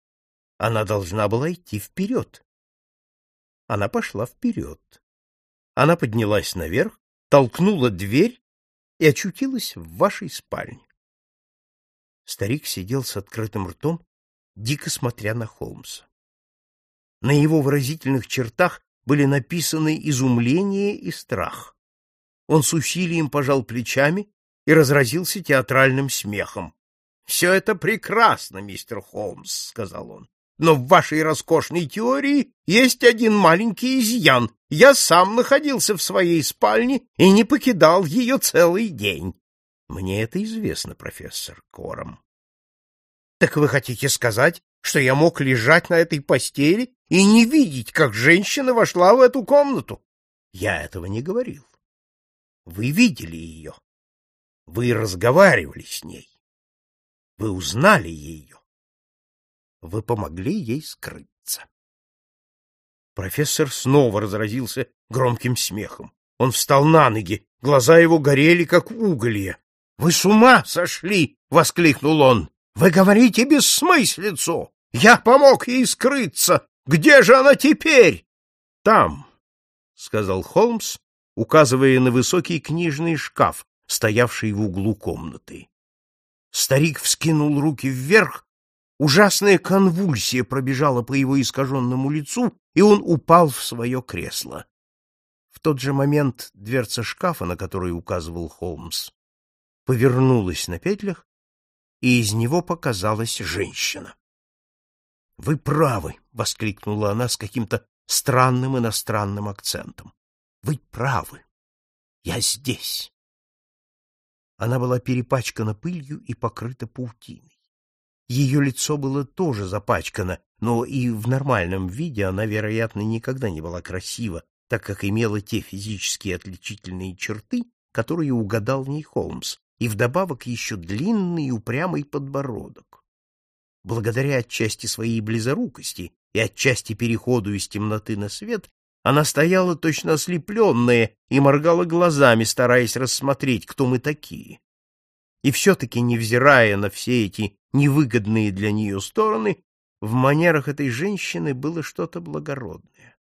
Она должна была идти вперед. Она пошла вперед. Она поднялась наверх, толкнула дверь и очутилась в вашей спальне. Старик сидел с открытым ртом, дико смотря на Холмса. На его выразительных чертах были написаны изумление и страх. Он с усилием пожал плечами и разразился театральным смехом. — Все это прекрасно, мистер Холмс, — сказал он. — Но в вашей роскошной теории есть один маленький изъян. Я сам находился в своей спальне и не покидал ее целый день. — Мне это известно, профессор Кором. — Так вы хотите сказать, что я мог лежать на этой постели и не видеть, как женщина вошла в эту комнату. Я этого не говорил. Вы видели ее. Вы разговаривали с ней. Вы узнали ее. Вы помогли ей скрыться. Профессор снова разразился громким смехом. Он встал на ноги, глаза его горели, как уголья. — Вы с ума сошли! — воскликнул он. — Вы говорите бессмыслицу! Я помог ей скрыться! Где же она теперь? — Там, — сказал Холмс, указывая на высокий книжный шкаф, стоявший в углу комнаты. Старик вскинул руки вверх, ужасная конвульсия пробежала по его искаженному лицу, и он упал в свое кресло. В тот же момент дверца шкафа, на который указывал Холмс, повернулась на петлях, и из него показалась женщина. — Вы правы! — воскликнула она с каким-то странным иностранным акцентом. — Вы правы! Я здесь! Она была перепачкана пылью и покрыта паутиной. Ее лицо было тоже запачкано, но и в нормальном виде она, вероятно, никогда не была красива, так как имела те физические отличительные черты, которые угадал в ней Холмс, и вдобавок еще длинный и упрямый подбородок благодаря отчасти своей близорукости и отчасти переходу из темноты на свет, она стояла точно ослепленная и моргала глазами, стараясь рассмотреть, кто мы такие. И все-таки, невзирая на все эти невыгодные для нее стороны, в манерах этой женщины было что-то благородное.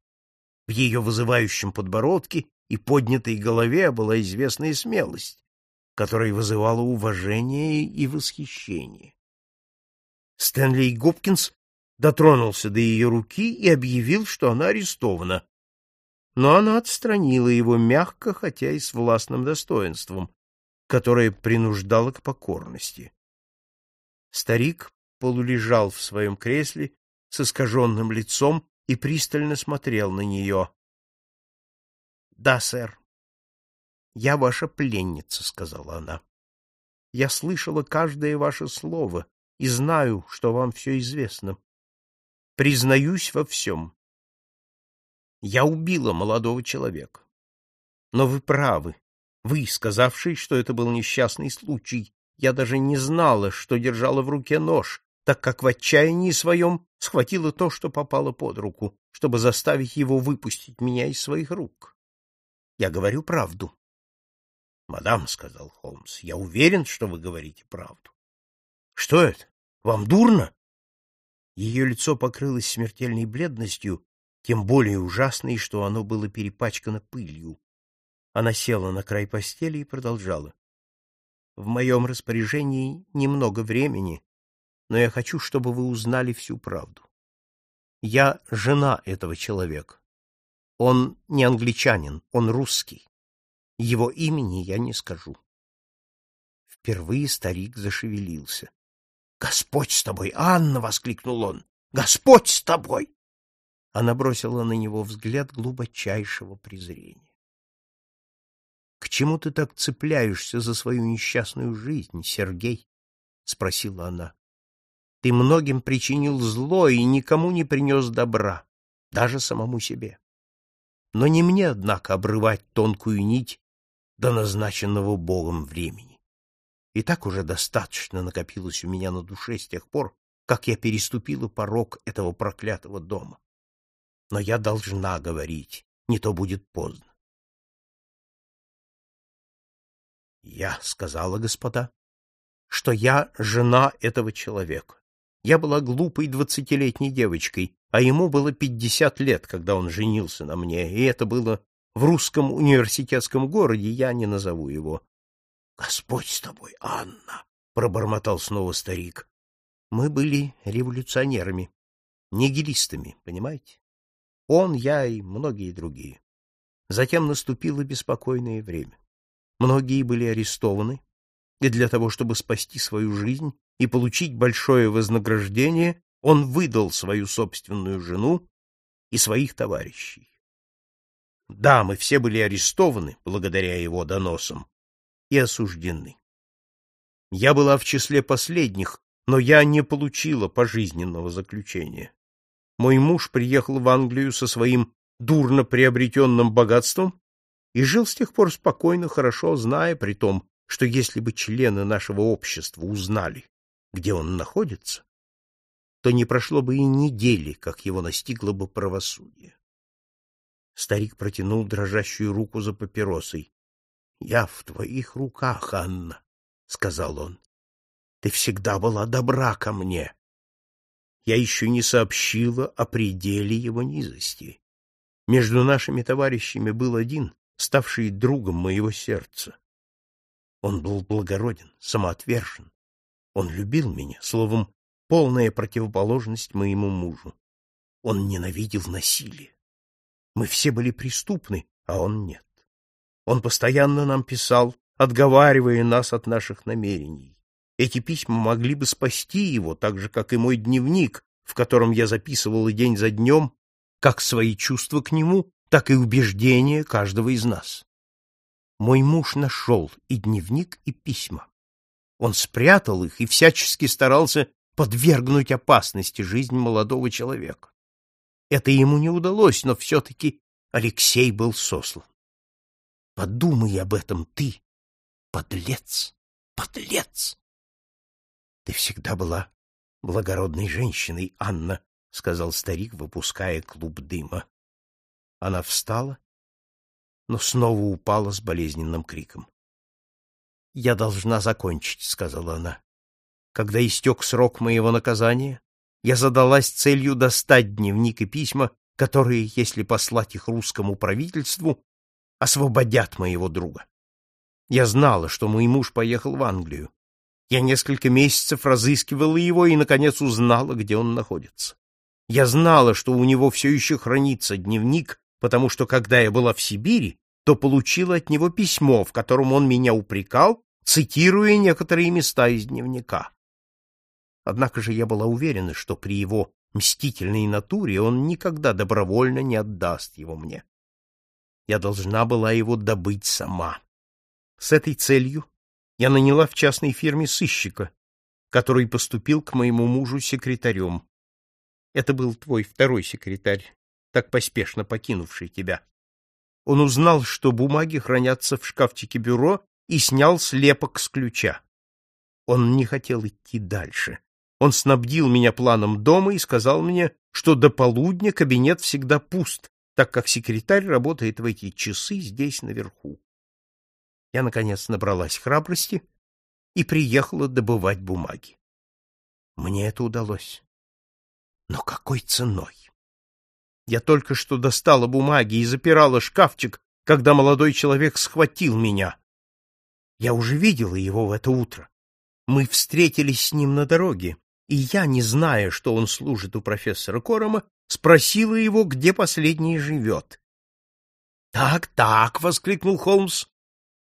В ее вызывающем подбородке и поднятой голове была известная смелость, которая вызывала уважение и восхищение. Стэнли Гопкинс дотронулся до ее руки и объявил, что она арестована. Но она отстранила его мягко, хотя и с властным достоинством, которое принуждало к покорности. Старик полулежал в своем кресле с искаженным лицом и пристально смотрел на нее. — Да, сэр. — Я ваша пленница, — сказала она. — Я слышала каждое ваше слово и знаю, что вам все известно. Признаюсь во всем. Я убила молодого человека. Но вы правы. Вы, сказавший, что это был несчастный случай, я даже не знала, что держала в руке нож, так как в отчаянии своем схватила то, что попало под руку, чтобы заставить его выпустить меня из своих рук. Я говорю правду. — Мадам, — сказал Холмс, — я уверен, что вы говорите правду. Что это? Вам дурно? Ее лицо покрылось смертельной бледностью, тем более ужасной, что оно было перепачкано пылью. Она села на край постели и продолжала. В моем распоряжении немного времени, но я хочу, чтобы вы узнали всю правду. Я жена этого человека. Он не англичанин, он русский. Его имени я не скажу. Впервые старик зашевелился. — Господь с тобой, Анна! — воскликнул он. — Господь с тобой! Она бросила на него взгляд глубочайшего презрения. — К чему ты так цепляешься за свою несчастную жизнь, Сергей? — спросила она. — Ты многим причинил зло и никому не принес добра, даже самому себе. Но не мне, однако, обрывать тонкую нить до назначенного Богом времени. И так уже достаточно накопилось у меня на душе с тех пор, как я переступила порог этого проклятого дома. Но я должна говорить, не то будет поздно. Я сказала, господа, что я жена этого человека. Я была глупой двадцатилетней девочкой, а ему было пятьдесят лет, когда он женился на мне, и это было в русском университетском городе, я не назову его. — Господь с тобой, Анна! — пробормотал снова старик. — Мы были революционерами, нигилистами, понимаете? Он, я и многие другие. Затем наступило беспокойное время. Многие были арестованы, и для того, чтобы спасти свою жизнь и получить большое вознаграждение, он выдал свою собственную жену и своих товарищей. Да, мы все были арестованы благодаря его доносам, и осуждены. Я была в числе последних, но я не получила пожизненного заключения. Мой муж приехал в Англию со своим дурно приобретенным богатством и жил с тех пор спокойно, хорошо зная при том, что если бы члены нашего общества узнали, где он находится, то не прошло бы и недели, как его настигло бы правосудие. Старик протянул дрожащую руку за папиросой. — Я в твоих руках, Анна, — сказал он. — Ты всегда была добра ко мне. Я еще не сообщила о пределе его низости. Между нашими товарищами был один, ставший другом моего сердца. Он был благороден, самоотвержен. Он любил меня, словом, полная противоположность моему мужу. Он ненавидел насилие. Мы все были преступны, а он нет. Он постоянно нам писал, отговаривая нас от наших намерений. Эти письма могли бы спасти его, так же, как и мой дневник, в котором я записывал день за днем как свои чувства к нему, так и убеждения каждого из нас. Мой муж нашел и дневник, и письма. Он спрятал их и всячески старался подвергнуть опасности жизнь молодого человека. Это ему не удалось, но все-таки Алексей был сослан. Подумай об этом ты, подлец, подлец. Ты всегда была благородной женщиной, Анна, сказал старик, выпуская клуб дыма. Она встала, но снова упала с болезненным криком. Я должна закончить, сказала она. Когда истек срок моего наказания, я задалась целью достать дневник и письма, которые, если послать их русскому правительству, освободят моего друга. Я знала, что мой муж поехал в Англию. Я несколько месяцев разыскивала его и, наконец, узнала, где он находится. Я знала, что у него все еще хранится дневник, потому что, когда я была в Сибири, то получила от него письмо, в котором он меня упрекал, цитируя некоторые места из дневника. Однако же я была уверена, что при его мстительной натуре он никогда добровольно не отдаст его мне. Я должна была его добыть сама. С этой целью я наняла в частной фирме сыщика, который поступил к моему мужу секретарем. Это был твой второй секретарь, так поспешно покинувший тебя. Он узнал, что бумаги хранятся в шкафчике бюро, и снял слепок с ключа. Он не хотел идти дальше. Он снабдил меня планом дома и сказал мне, что до полудня кабинет всегда пуст, так как секретарь работает в эти часы здесь наверху. Я, наконец, набралась храбрости и приехала добывать бумаги. Мне это удалось. Но какой ценой? Я только что достала бумаги и запирала шкафчик, когда молодой человек схватил меня. Я уже видела его в это утро. Мы встретились с ним на дороге, и я, не зная, что он служит у профессора Корома, спросила его, где последний живет. «Так, так!» — воскликнул Холмс.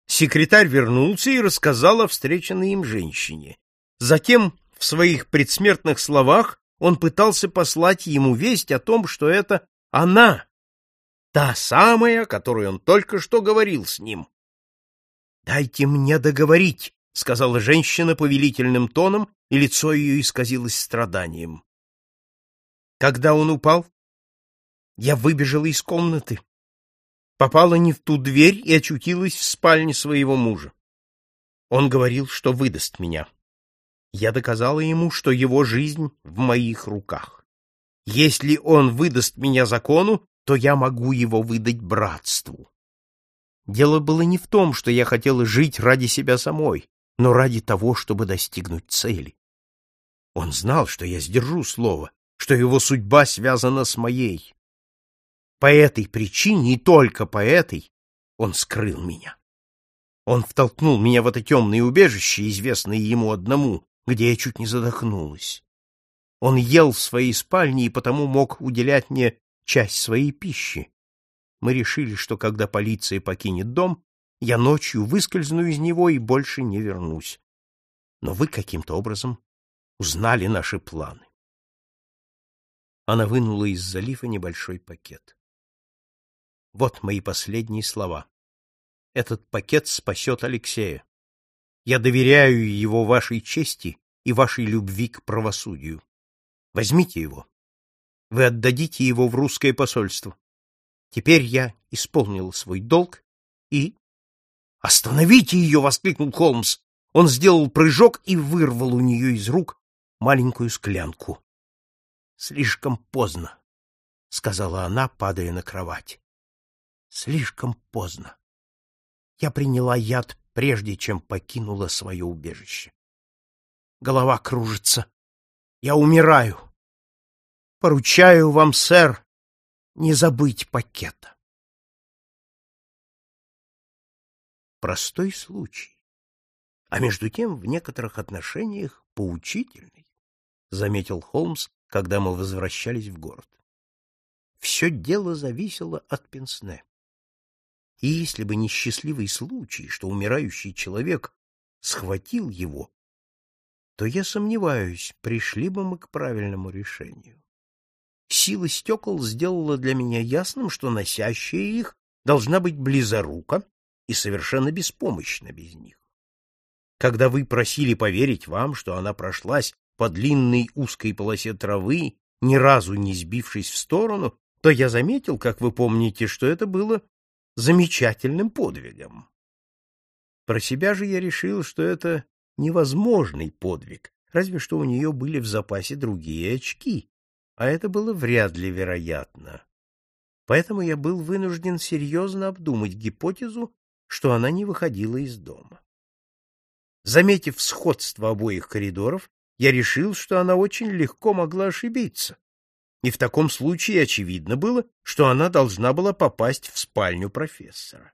Секретарь вернулся и рассказал о встреченной им женщине. Затем в своих предсмертных словах он пытался послать ему весть о том, что это она, та самая, о которой он только что говорил с ним. «Дайте мне договорить», — сказала женщина повелительным тоном, и лицо ее исказилось страданием. Когда он упал, я выбежала из комнаты, попала не в ту дверь и очутилась в спальне своего мужа. Он говорил, что выдаст меня. Я доказала ему, что его жизнь в моих руках. Если он выдаст меня закону, то я могу его выдать братству. Дело было не в том, что я хотела жить ради себя самой, но ради того, чтобы достигнуть цели. Он знал, что я сдержу слово, что его судьба связана с моей. По этой причине и только по этой он скрыл меня. Он втолкнул меня в это темное убежище, известное ему одному, где я чуть не задохнулась. Он ел в своей спальне и потому мог уделять мне часть своей пищи. Мы решили, что когда полиция покинет дом, я ночью выскользну из него и больше не вернусь. Но вы каким-то образом узнали наши планы. Она вынула из залива небольшой пакет. Вот мои последние слова. Этот пакет спасет Алексея. Я доверяю его вашей чести и вашей любви к правосудию. Возьмите его. Вы отдадите его в русское посольство. Теперь я исполнил свой долг и... «Остановите ее!» — воскликнул Холмс. Он сделал прыжок и вырвал у нее из рук маленькую склянку. «Слишком поздно», — сказала она, падая на кровать. «Слишком поздно. Я приняла яд, прежде чем покинула свое убежище. Голова кружится, я умираю. Поручаю вам, сэр, не забыть пакета. Простой случай, а между тем в некоторых отношениях поучительный, заметил Холмс, когда мы возвращались в город. Все дело зависело от Пенсне. И если бы не счастливый случай, что умирающий человек схватил его то я сомневаюсь, пришли бы мы к правильному решению. Сила стекол сделала для меня ясным, что носящая их должна быть близорука и совершенно беспомощна без них. Когда вы просили поверить вам, что она прошлась по длинной узкой полосе травы, ни разу не сбившись в сторону, то я заметил, как вы помните, что это было замечательным подвигом. Про себя же я решил, что это невозможный подвиг, разве что у нее были в запасе другие очки, а это было вряд ли вероятно. Поэтому я был вынужден серьезно обдумать гипотезу, что она не выходила из дома. Заметив сходство обоих коридоров, я решил, что она очень легко могла ошибиться, и в таком случае очевидно было, что она должна была попасть в спальню профессора.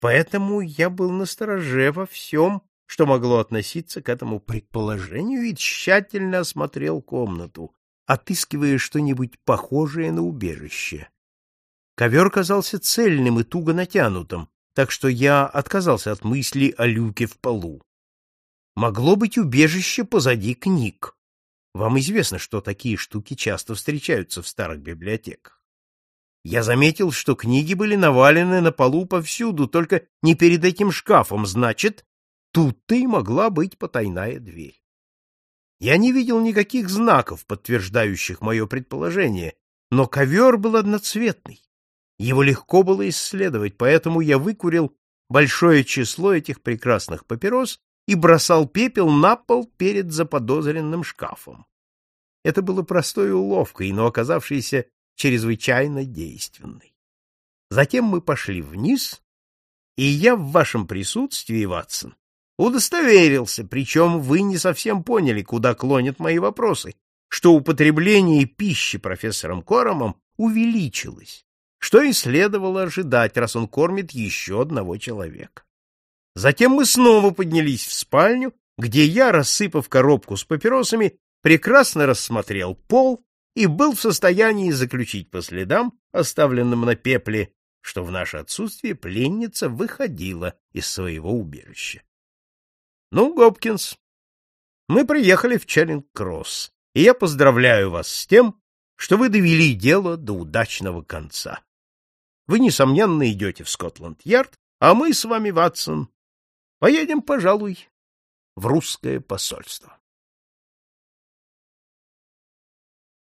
Поэтому я был настороже во всем, что могло относиться к этому предположению, и тщательно осмотрел комнату, отыскивая что-нибудь похожее на убежище. Ковер казался цельным и туго натянутым, так что я отказался от мысли о люке в полу. Могло быть убежище позади книг. Вам известно, что такие штуки часто встречаются в старых библиотеках. Я заметил, что книги были навалены на полу повсюду, только не перед этим шкафом, значит, Тут-то и могла быть потайная дверь. Я не видел никаких знаков, подтверждающих мое предположение, но ковер был одноцветный. Его легко было исследовать, поэтому я выкурил большое число этих прекрасных папирос и бросал пепел на пол перед заподозренным шкафом. Это было простой уловкой, но оказавшейся чрезвычайно действенной. Затем мы пошли вниз, и я в вашем присутствии, Ватсон, удостоверился, причем вы не совсем поняли, куда клонят мои вопросы, что употребление пищи профессором Коромом увеличилось, что и следовало ожидать, раз он кормит еще одного человека. Затем мы снова поднялись в спальню, где я, рассыпав коробку с папиросами, прекрасно рассмотрел пол и был в состоянии заключить по следам, оставленным на пепле, что в наше отсутствие пленница выходила из своего убежища. Ну, Гопкинс, мы приехали в Черинг-Кросс, и я поздравляю вас с тем, что вы довели дело до удачного конца. Вы, несомненно, идете в Скотланд-Ярд, а мы с вами, Ватсон, поедем, пожалуй, в русское посольство.